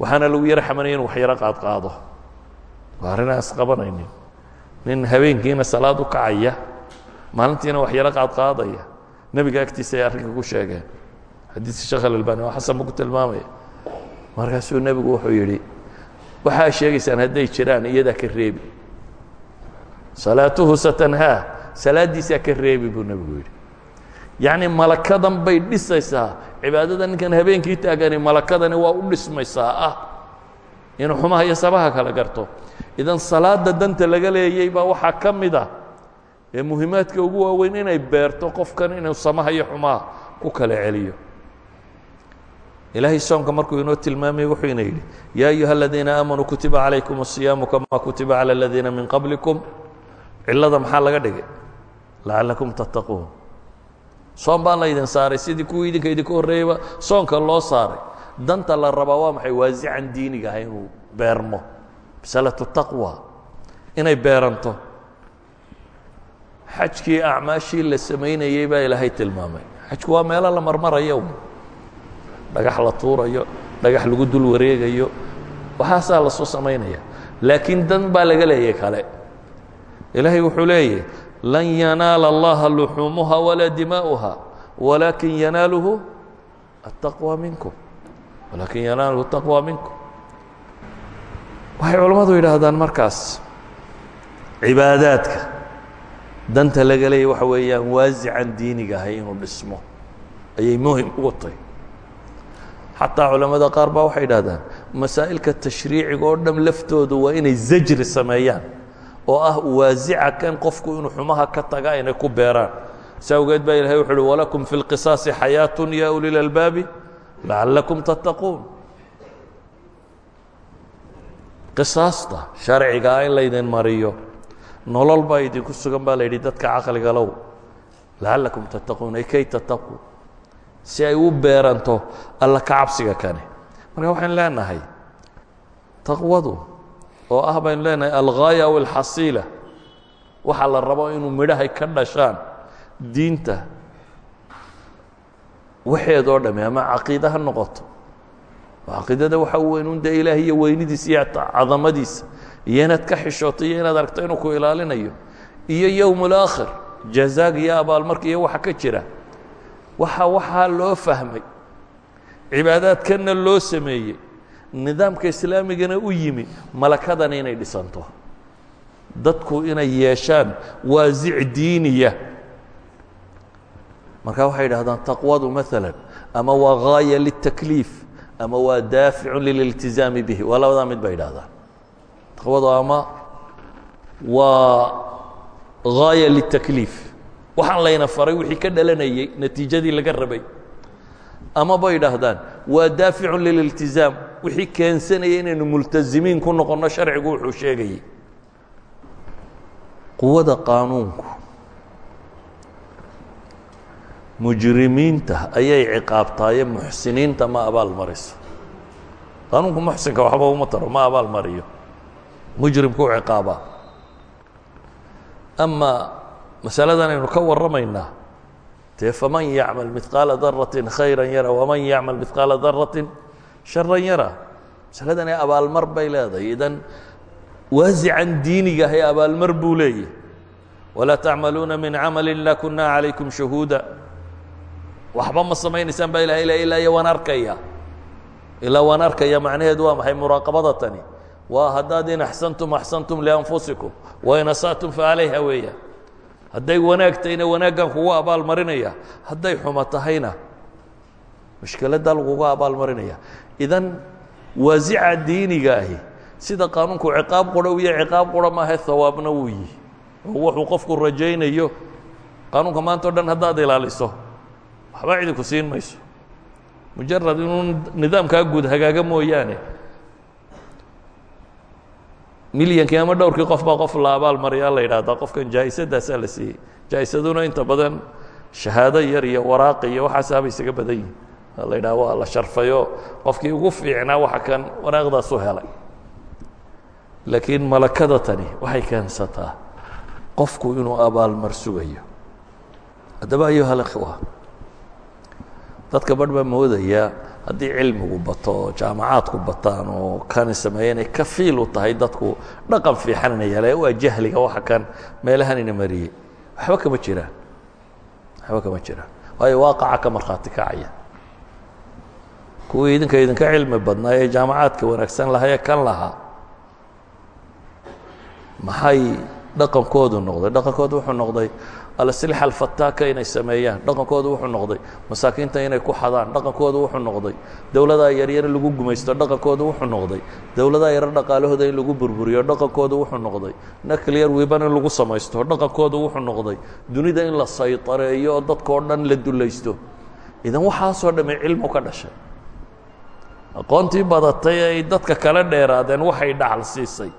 waxaana lagu yaro xamanaya inu wax yaro qaadqaado. Waa arrin aan isqabanaynin nin habeenkiina salaad u kacaya maalintiina wax yaro qaadqaadaya nebiga agtiisa ay arrinka ku sheegeen. Xadiiska sheekh alalbani oo xasan ba ku tilmaamaya. Markaasuu nebigu wuxuu yidhi waxaa sheegaysaan hadday jiraan iyadaa ka reebi. Salaatuhu satanhaa. Salaaddiisaa ka reebi buu nebigu yidhi yacni malakadan bay dhisaysaa cibaadada ninkan habeenkii taagani malakadani waa u dhismaysaa ah. Inuu xumaha iyo sabaha kala garto. Idan salaada danta laga leeyey baa waxaa ka mid ah. Ee muhiimaadka ugu waaweyn inay beerto qofkan inuu samaha iyo xumaha ku kala celiyo. Ilaahay soonka markuu inoo tilmaamay wuxuuna yidhi yaa ayuha aladiina aamanuu kutiba calaykum asiyaamu kamaa kutiba cala aladiina min qablikum. Cilada maxaa laga dhigay? Lacalakum tattaquun soon baan laydin saaray sidii kuwii idinka idinka horreeyeyba soonka loo saaray. Danta la rabaa waa maxay waasican diiniga ah inuu beermo? Masalatu taqwa. Inay beeranto. Xajkii acmaashii la samaynayey baa ilaahay tilmaamay. Xajku waa meelo la marmarayo. Dhagax la tuurayo dhagax lagu dul wareegayo. Waxaasaa la soo samaynaya. Laakiin dan baa laga leeyay kale. Ilaahay wuxuu leeyahy lan yanaala اllaha luxuumuha walaa dimaؤuha walaakin yanaaluhu ataqwa minkum walaakin yanaaluhu taqwa minkum waxay culammadu yidhaahdaan markaas cibaadaadka danta laga leeyay waxa weeyaan waasican diiniga ahay inuu dhismo ayay muhiim ugu tahay. Xataa culammada qaar baa waxay yidhahdaan masaa'ilka tashriiciga oo dham laftoodu waa inay zajri sameeyaan oo ah waasica kan qofku inuu xumaha ka taga inay ku beeraan. Si awgeed baa ilahay wuxu uhi walakum fi اlqisaasi xayaaة ya ulil albaabi lacalakum tattaquun. Qisaasta sharcigaa ah in laydin mariyo nolol baa idinku sugan baa la yidhi dadka caqliga low lacalakum tattaquun ay kay tattaquun si ay u beeranto alla ka cabsiga kane marka waxaan leenahay taqwadu oo ah baynu leenahay alghaaya aw alxasiila waxa la rabo inuu midhahay ka dhashaan diinta waxeedoo dhami ama caqiida noqoto. Caqiidada waxa weyn un dee ilaah iyo weynidiisa iyo cadamadiisa iyo ka xishooto iyo aragto inuu ku ilaalinayo iyo yowm اlaakhir jazaag iyo abaalmarka iyo waxa ka jira. Waxa waxaa loo fahmay. Cibaadaadkanna loo sameeyey nidaamka islaamigana u yimi malakadana inay dhisanto. Dadku inay yeeshaan waasic diiniya. Marka waxay idhahdaan taqwadu maala ama waa gaaya liلtakliif ama waa daaficu lililtizaami bihi waa labadaa mid bay idhahdaan taqwadu ama waa gaaya litakliif waxaan layna faray wixii ka dhalanayey natiijadii laga rabay ama bay idhaahdaan waa daaficu lililtizaam. Wixii keensanaya inaynu multazimiin ku noqonno sharcigu wuxuu sheegayey quwada qaanuunku mujrimiinta ayay ciqaabtaaye muxsiniinta ma abaal qaanuunku muxsinka waxba uma taro ma abaal mariyo. Mujrimkuu ciqaabaa. Ama masaladan aynu ka warramaynaa dee faman yacmal midqaala daratin khayra yara waman yacmal midqaala daratin sharan yara. Masaladan ee abaalmar bay leedahay. Idan waasican diiniga ahay abaalmar buu leeyahy walaa tacmaluuna min camali ila kunaa calaykum shahuuda. Waxba ma samaynaysaan baa ilahay la ilaa iyo waan arkaya. Ilaa waan arkaya macnaheedu waa maxay? Muraaqabada tani. Waa haddaad in axsantum axsantum lianfusikum wain asa'tum facalayha weeyaan hadday wanaag tahayna wanaaggan kugu abaal marinaya hadday xumo tahayna mushkiladdaa laguga abaal marinaya idan waasica diiniga ahi sida qaanuunku ciqaab qura u yahay ciqaab qura maahe hawaabna wuu yihi oo wuxuu qofku rajaynayo qaanuunka maanta o dhan haddaad ilaaliso waxba cidinku siin mayso. Mujarad inuu nidaamkaa guud hagaaga mooyaane milyankii ama dhowrkii qof baa qof la abaal maryaa la yidhaahdaa qofkan jaa'isadaasaa la siiyey. Jaa'isaduna inta badan shahaado yar iyo waraaq iyo waxaasaaba isaga badan yihiin la yidhaha waa la sharfayo. Qofkii ugu fiicnaa waxa kan waraaqdaasu helay. Laakiin malakada tani waxay keensataa qofku inuu abaalmar sugayo haddaba ayuha alikhwa dadka barh baa moodayaa haddii cilmigu bato oo jaamacaadku bataan oo kani sameeya inay ka fiil u tahay dadku dhaqan fiixan ina yeela waa jahliga waxa kan meelahan ina mariyey waxba kama jiraan. Waxba kama jiraan. Waayo waaqaca ka markhaati kacaya. Kuwii idinka idinka cilmi badnaa ee jaamacaadka wanaagsan lahaa ee kan lahaa maxay dhaqankoodu noqday? Dhaqankoodu wuxuu noqday alsilxa alfataaka inay sameeyaan. Dhaqankoodu wuxuu noqday. Masaakiinta inay ku xadaan dhaqankoodu wuxuu noqday. Dowladaa yaryar in lagu gumaysto dhaqankoodu wuxuu noqday. Dowladaa yaro dhaqaalahooda in lagu burburiyo dhaqankoodu wuxuu noqday. Nuclear wiban in lagu samaysto dhaqankoodu wuxuu noqday. Dunida in la saytareeyo oo dadkao dhan la dulaysto. Idan waxaasoo dhamme cilmu ka dhashay. Aqoontii badatay ay dadka kala dheeraadeen waxay dhaxal siisay.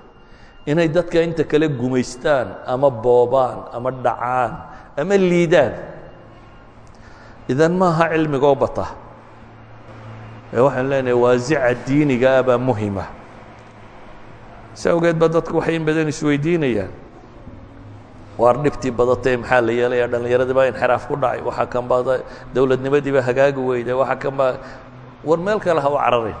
Inay dadka inta kale gumaystaan ama boobaan ama dhacaan ama liidaan. Idan maaha cilmigoo bata. Ee waxaan leenahay waasica diiniga ah baa muhima. Si awgeed ba dadku waxay in badan isweydiinayaan. Waar dhibtii badatay maxaa la yeelaya dhallinyaradii baa inxiraaf ku dhacay. Waxaa kan baa dowladnimadii baa hagaagi weyday. Waxaa kan baa war meel kale ha u cararin.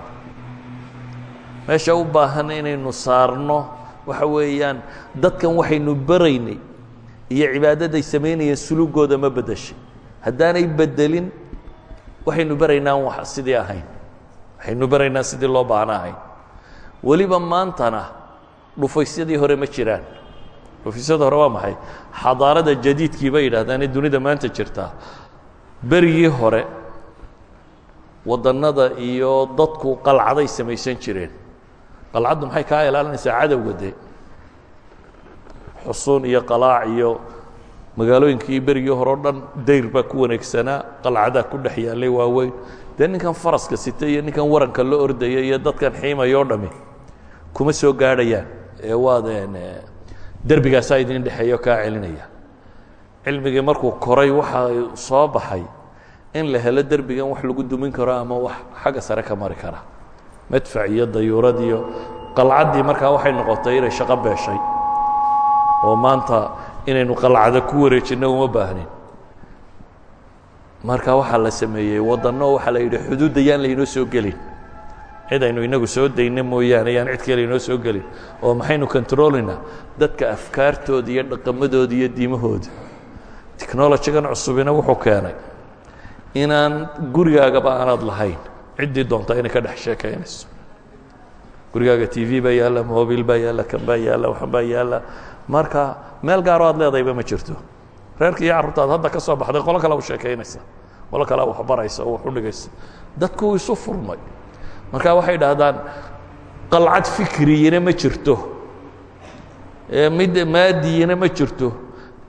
Meesha u baahan inaynu saarno waxa weeyaan dadkan waxaynu beraynay iyo cibaadaday samaynayeen sulugooda ma beddeshay. Haddaanay beddelin waxaynu beraynaan wax sidii ahayn. Waxaynu beraynaan sidii loo baahna ahayn. Weliba maantana dhufaysyadii hore ma jiraan. Dhufaysyada hore waa maxay? Xadaarada jadiidkii bay yidhahdaan ee dunida maanta jirtaa berigii hore waddannada iyo dadku qalcaday samaysan jireen. Qalcaddu maxay kaa ilaalinaysaa cadowga dee xusuun iyo qalaac iyo magaalooyinkii berigii hore o dhan dayr baa ku waneegsanaa qalcadaa ku dhex yaallay waaweyn. Dee ninkan faraska sita iyo ninkan waranka la ordaya iyo dadkan xiimaya o dhami kuma soo gaadhayaan. Ee waadeen derbigaasaa idin dhexeeya oo kaa celinaya. Cilmigii markuu koray waxaa soo baxay in la helo derbigan wax lagu dumin karo ama wax xagga sare ka mari kara. Madfac iyo dayuurad iyo qalcaddii markaa waxay noqotay inay shaqo beeshay oo maanta inaynu qalcado ku wareejinno uma baahnin. Marka waxaa la sameeyey waddanno waxaa la yidhi xuduudda yaan laynoo soo gelin. Cid aynu inagu soo dayna mooyaane yaan cid kale inoo soo gelin oo maxaynu controlina dadka afkaartooda iyo dhaqamadooda iyo diimahooda technologygan cusubina wuxuu keenay inaan gurigaagaba aanaad lahayn. Ciddii doonta inay ka dhex sheekaynayso gurigaaga t v baa yaalla mobil baa yaalla kan baa yaalla waxan baa yaalla marka meel gaaroo aad leedayba ma jirto. Reerka iyo carruurtaad hadda ka soo baxday qolo kale u sheekaynaysa qolo kale wax baraysa oo wax u dhigaysa. Dadku isu furmay. Marka waxay idhaahdaan qalcad fikriyina ma jirto. Mid maadiyina ma jirto.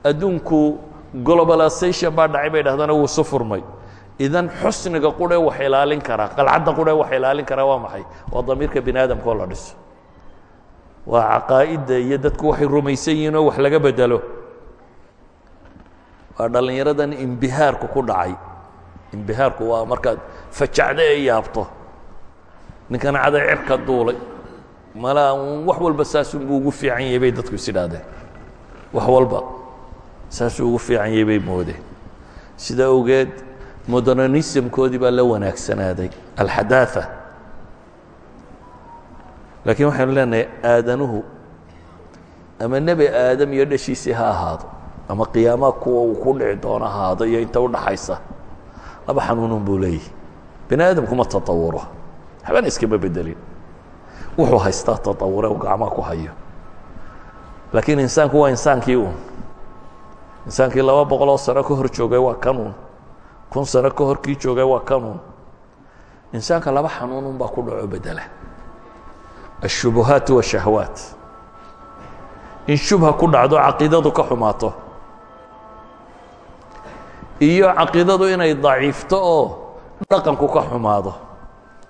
Adduunku globalization baa dhacay bay dhahdaan wuu isu furmay. Idan xusniga qurhe wax ilaalin karaa qalcadda qurhe wax ilaalin karaa waa maxay? Waa damiirka bini aadamka oo la dhiso waa caqaa'idda iyo dadku waxay rumaysan yihiin oo wax laga bedelo. Waa dhallinyaradan imbihaarku ku dhacay. Imbihaarku waa markaad fajacdo ee yaabto. Ninkan caday cirka duulay. Malaa wax walba saasunbuu ugu fiican yahay bay dadku is idhaahdeen wax walba saasuu ugu fiican yahay bay moodeen. Sidaa awgeed modernismkoodii baa la wanaagsanaaday alxadaaa laakiin waxaynu leenahay aadanuhu ama nebi aadam iyo dhashiisii ha ahaado ama qiyaamaha kuwa uu ku dhici doono ahaado iyo inta udhaxaysa laba xanuunun buu leeyahy bini aadamkuma taطawuro habana iskama bedelin. Wuxuu haystaa taطawure u gacmaha ku hayo. Laakiin insaanku waa insaankii un insaankii laba boqoloo sano ka hor joogay waa kanuun kun sano ka hor kii joogay waa kanuun insaanka laba xanuunun baa ku dhaco bedela الشhuبهaaت والشhahwaaت in shubha ku dhacdo caqiidadu ka xumaato iyo caqiidadu inay daciifto oo dhaqanku ka xumaado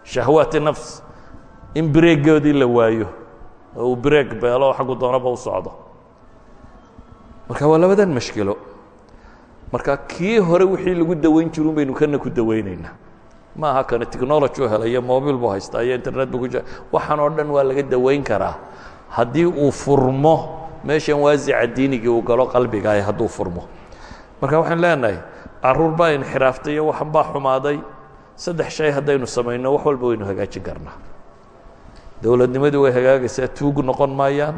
shahwaati nafs in breegoodii la waayo oo uu breeg beelo xaggu doonaba u socdo marka waa labadan mashkilo marka kii hore wixii lagu dawayn jirun baynu kana ku dawaynaynaa ma aha kane technology u helayo mobil buu haystaa iyo internet bu ku waxaan oo dhan waa laga dawayn karaa. Haddii uu furmo meeshan waasica diinigii uu galo qalbigaah hadduu furmo. Marka waxaan leenahay carruur baa inxiraaftay iyo waxan baa xumaaday. Saddex shay haddaynu samayno wax walba waynu hagaajin karnaa. Dowladnimadii way hagaagaysaa tuug noqon maayaan.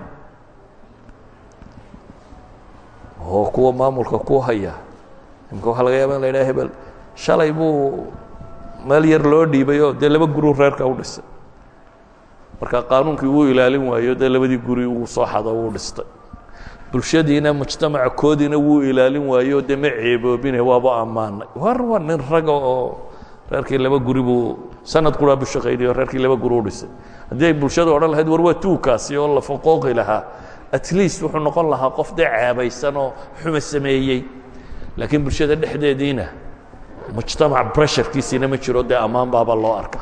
Oo kuwa maamulka ku haya. Imka waxaa laga yaaba in la yidhaha hebel shalay buu meel yar loo dhiibay oo dee laba guruu reerka u dhisay marka qaanuunkii wuu ilaalin waayo dee labadii guri uu soo xado uu dhistay. Bulshadiina mujtamaca koodiina wuu ilaalin waayo dee ma ceeboobine waaba ammaanay. War waa nin raga oo reerkii laba guri buu sanad quraa bu shaqaynay oo reerkii laba guri u dhisay haddii ay bulshadu odhan lahayd war waa tuugkaasi oo la faqooqi lahaa. At least wuxuu noqon lahaa qof dee ceebaysan oo xuma sameeyey. Laakiin bulshada dhexdeediina mujtamac bresharkiisiina ma jiro dee ammaan baaba loo arka.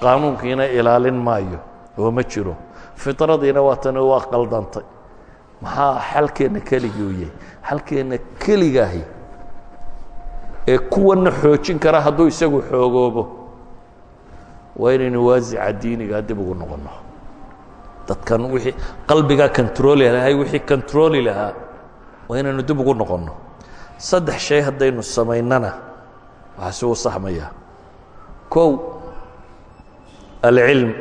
Qaanuunkiina ilaalin maayo oo ma jiro. Fitradiina waa tani waa qaldantay. Maxaa xalkeenna yahay? Xalkeenna keligaahi ee kuwana xoojin kara hadduu isagu xoogoobo. Waa inaynu waasica diinigaa dib ugu noqonno. Dadkan wixii qalbigaa controli lahay wixii controli lahaa waa inaynu dib ugu noqonno. Saddex shay haddaynu samaynana waxaasi wuu saxmayaa kow alcilm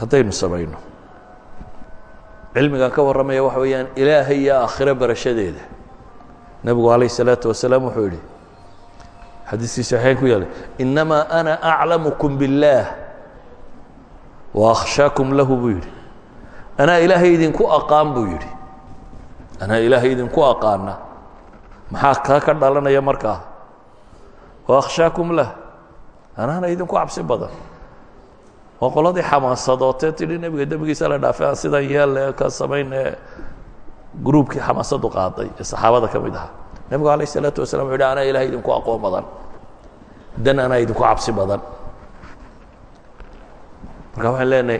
haddaynu samayno cilmigan ka warramaya waxa weeyaan ilaahay iyo aakhiro barashadeeda nebigu calayh الsalaaةu wasalaam wuxuu yidhi xadiiskii saxiixayn ku yaallay inamaa ana aclamukum biاllaah wa akhshaakum lahu buu yidhi anaa ilaahay idinku aqaan buu yidhi anaa ilaahay idinku aqaana maxaa kaa ka dhalanaya markaa waakshaakum lah anaana idinku cabsi badan waa qoladii xamaasadootee tidhi nebiga dembigiisa la dhaafe aan sidan yeelle ka samayne gruubkii xamaasadu qaaday ee saxaabada ka mid aha nebigu alayh isalaatu wasalaam wuxu uhi anaa ilahay idinku aqoon badan dan anaa idinku cabsi badan marka waxaan leenahay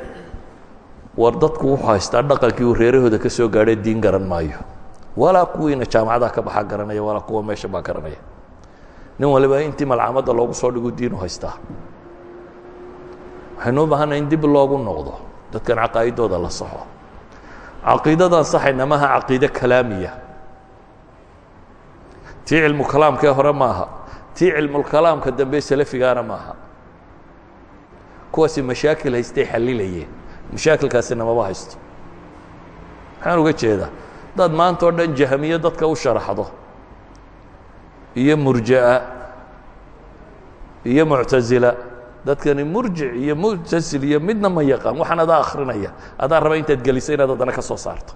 war dadku wuxuu haystaa dhaqankii uu reerahooda ka soo gaadhay diin garan maayo walaa kuwiina jaamacadaha ka baxa garanaya walaa kuwa meesha baa garanaya nin waliba intii malcamadda loogu soo dhigu diinu haystaa waxaynu u baahanay in dib loogu noqdo dadkan caqaa'idooda la saxo. Caqiidadan saxayna maaha caqiide kalaamiya. Tii cilmu kalaamkee hore maaha tii cilmulkalaamka dambe salafigaana maaha kuwaasi mashaakil haystay xalilayeen mashaakilkaasina maba haysto. Maxaan uga jeedaa dad maanta oo dhan jahmiye dadka u sharaxdo iyo murja'a iyo muctasila dadkani murjic iyo muctasil iyo midna ma yaqaan. Waxaan adaa akrinaya adaa raba intaad gelisa inaad haddana ka soo saarto.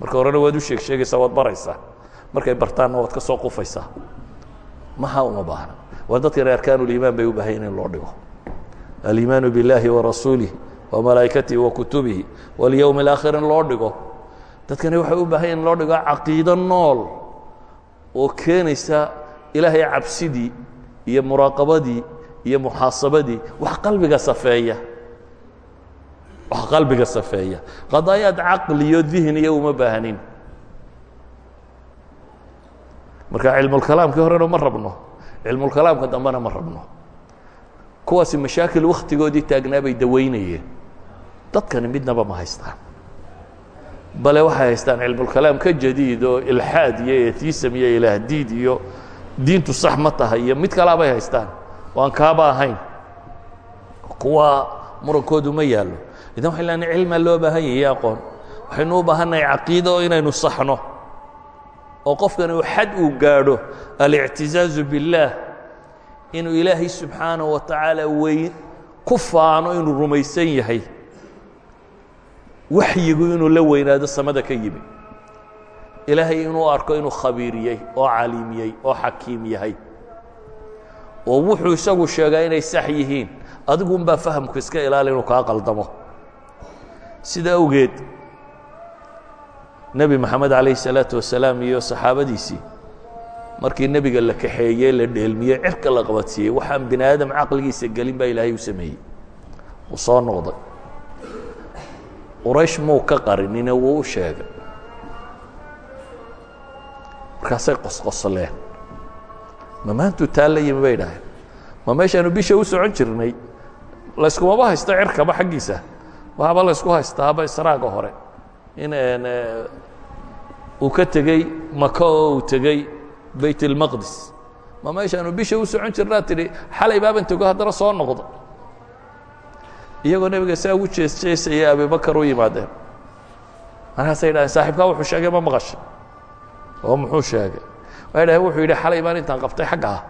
Marka horena waad u sheeg sheegaysaa waad baraysaa. Markay bartaanna waad ka soo qufaysaa. Maha uma baahna waa dadkani arkaanulimaan bay u baahayen in loo dhigo. Aliimaanu biاllaahi warasuulih wamalaa'ikatihi wakutubihi walyowmi اlaakhir in loo dhigo. Dadkani waxay u baahan in loo dhigo caqiido nool oo keenaysa ilaahay cabsidii iyo muraaqabadii iyo muxaasabadii. Wax qalbiga safeeya. Wax qalbiga safeeya. Qadaayaad caqliyo dihniya uma baahanin. Marka cilmulkalaamkii horena ma rabno. Cilmulkalaamka dambena ma rabno. Kuwaasi mashaakil wakhtigoodii taagnaa bay dawaynayeen dadkani midnaba ma haystaan bale waxay haystaan cilmulkalaam ka jadiid oo ilxaad iyo etiisam iyo ilaahdiid iyo diintu sax ma tahay iyo mid kalaa bay haystaan. Waan kaaba ahayn. Kuwa murankoodu ma yaallo. Idan waxay leanay cilmaa loo baahan yahiy aqoon. Waxaynu u baahannahay caqiido inaynu saxno. Oo qofkani uu xad uu gaadho alictizaazu biاllaah inuu ilaahay subxaanaه wa tacaala weyn ku faano inuu rumaysan yahay waxyigu inuu la weynaado samada ka yimi. Ilaahay inuu arko inuu khabiiriyey oo caliimiyey oo xakiim yahay. Oo wuxuu isagu sheegaa inay sax yihiin adigunbaa fahamku iska ilaali inuu kaa qaldamo. Sida awgeed nebi moxamed calayhi salaatu wasalaam iyo saxaabadiisii markii nebiga la kaxeeyey la dheelmiyey cirka la qabadsiiyey waxaan bini aadam caqligiisa gelin baa ilaahay u sameeyey. Uu soo noqday quraysh muu ka qarinine wuu u sheegay. Markaasay qosqosleen ma maantuu taa la yimi bay dhaheen ma meeshaanu bisha u socon jirnay. Layskumaba haysto cirkaba xaggiisa. Waxaaba laysku haystaaba israaga hore. In uu ka tegey maka oo uu tegey bayt اlmaqdis ma meeshaanu bisha u socon jirnaa tidhi xalay baaban tego haddana soo noqdo iyagoo nebiga saa ugu jees jeesaya abibakar u yimaadeen. Markaasay dhaheen saaxiibkaa wuxuu sheegay ma maqashay? Oo muxuu sheegay. Waxay dhaheen wuxuu yidhi xalay baan intaan qabtay xagga ah.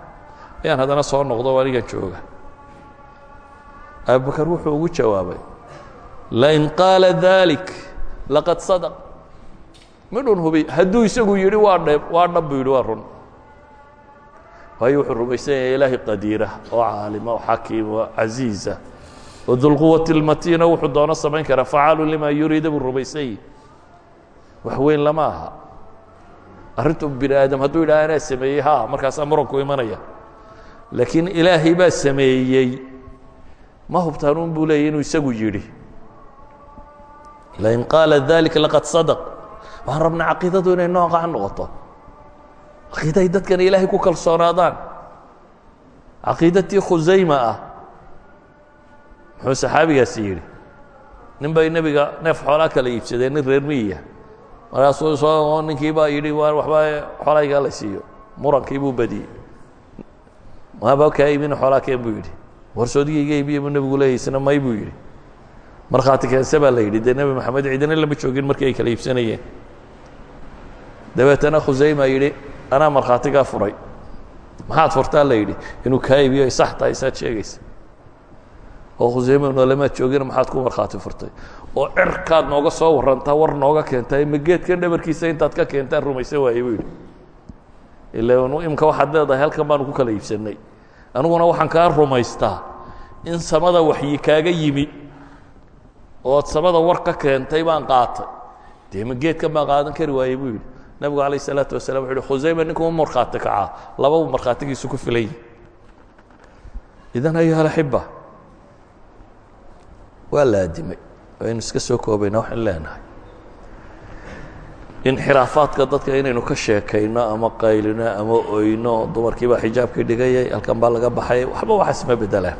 Ayaan haddana soo noqdo o anigan jooga. Abibakar wuxuu ugu jawaabay lain qaala dalik laqad sadaq. Midhun hubi hadduu isagu yidhi waa dheb waa dhab buu yidhi waa run. Waayo wuxuu rumaysan yahay ilaahay qadiira oo caalima oo xakiim oo casiiza oo dulquwati اlmatiina wuxuu doono samayn karaa facaalu lima yuriida buu rumaysan yahi wax weyn lama aha. Arrintu bini aadam hadduu yidhaha anaa sameeyey ha markaasaa muranku imanaya. Laakiin ilaahay baa sameeyey. Ma hubtaanuun buu leeyay inuu isagu yidhi. Lain qaala dalika laqad sadaq. Waxaan rabnaa caqiidadu inay nooca noqoto. Caqiidahay dadkan ilaahay ku kalsoonaadaan. Caqiidatii khusayma ah muxuu saxaabigaasi yidhi nin bay nebiga neef xoolaa kala iibsadeen nin reer miyiya markaasuu soo ninkii baa yidhi waxba xoolahaygaa la siiyo murankii buu badiyey. Maaba kaa iibina xoolaa keen buu yidhi. Warsoodiga iga iibiya buu nebigu leeyaysna may buu yidhi. Markhaati keense baa la yidhi dee nebi maxamed ciidina lama joogin markii ay kala iibsanayeen. Dabeetana khusayma yidhi anaa markhaatigaa furay. Maxaad furtaa? la yidhi. Inuu kaa iibiyo ay sax tahay isaad sheegaysa oo khuseyme noolama joogina maxaad ku markhaati furtay. oo cirkaad nooga soo warantaa war nooga keentay ma geedkan dhabarkiisa intaad ka keentaan rumaysan waayey buu yidhi. Ila imka waxaad leedahay halkan baanu ku kala iibsannay. Aniguna waxaan kaa rumaystaa in samada waxyi kaaga yimi ood samada war ka keentay baan qaatay. Dee ma geedkan baan qaadan kari waayey buu yidhi. Nabigu calayh isalaatu wasalam wuxu uhi khuseyme ninkuma markhaati kacaa. Lababa markhaatigiisu ku filan yihi idan ayuha alaxiba waa laadimay. Waynu iska soo koobayna waxaan leenahay. Inxiraafaadka dadka inaynu ka sheekayno ama qaylino ama oyno dumarkii baa xijaabkii dhigayay halkan baa laga baxay waxba waxaas ma bedelaan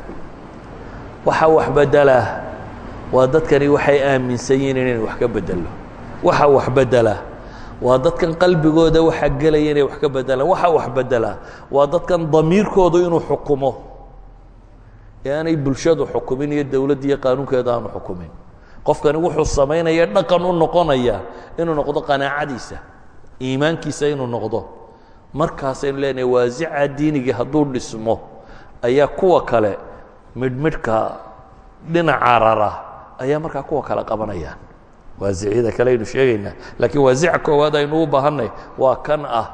waxa wax bedelaa waa dadkani waxay aaminsan yihiin inaynu wax ka bedelno. Waxa wax bedelaa waa dadkan qalbigooda waxa gelaya inay wax ka bedelaan. Waxa wax bedelaa waa dadkan damiirkoodu inuu xukumo ee aanay bulshadu xukumin iyo dowladda iyo qaanuunkeeda aanu xukumin. Qofkani wuxuu samaynaya dhaqan u noqonaya inuu noqdo qanaacadiisa iimaankiisa inuu noqdo. Markaasaynu leenahay waasica diinigii hadduu dhismo ayaa kuwa kale midhmidhka dhinaca rara ayaa markaa kuwa kale qabanayaan waasiciyada kale aynu sheegaynaa laakiin waasica koowaad aynu u baahanay waa kan ah.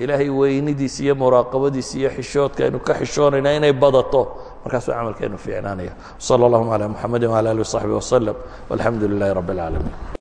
Ilaahay weynidiisa iyo muraaqabadiisa iyo xishoodka aynu ka xishoonayna inay badato markaasuu camalkeenu fiicnaanaya salى اllahuma عalى muxamadi wعalى alih وصaxbi وsلم والxamdu lilahi رab العaalamiin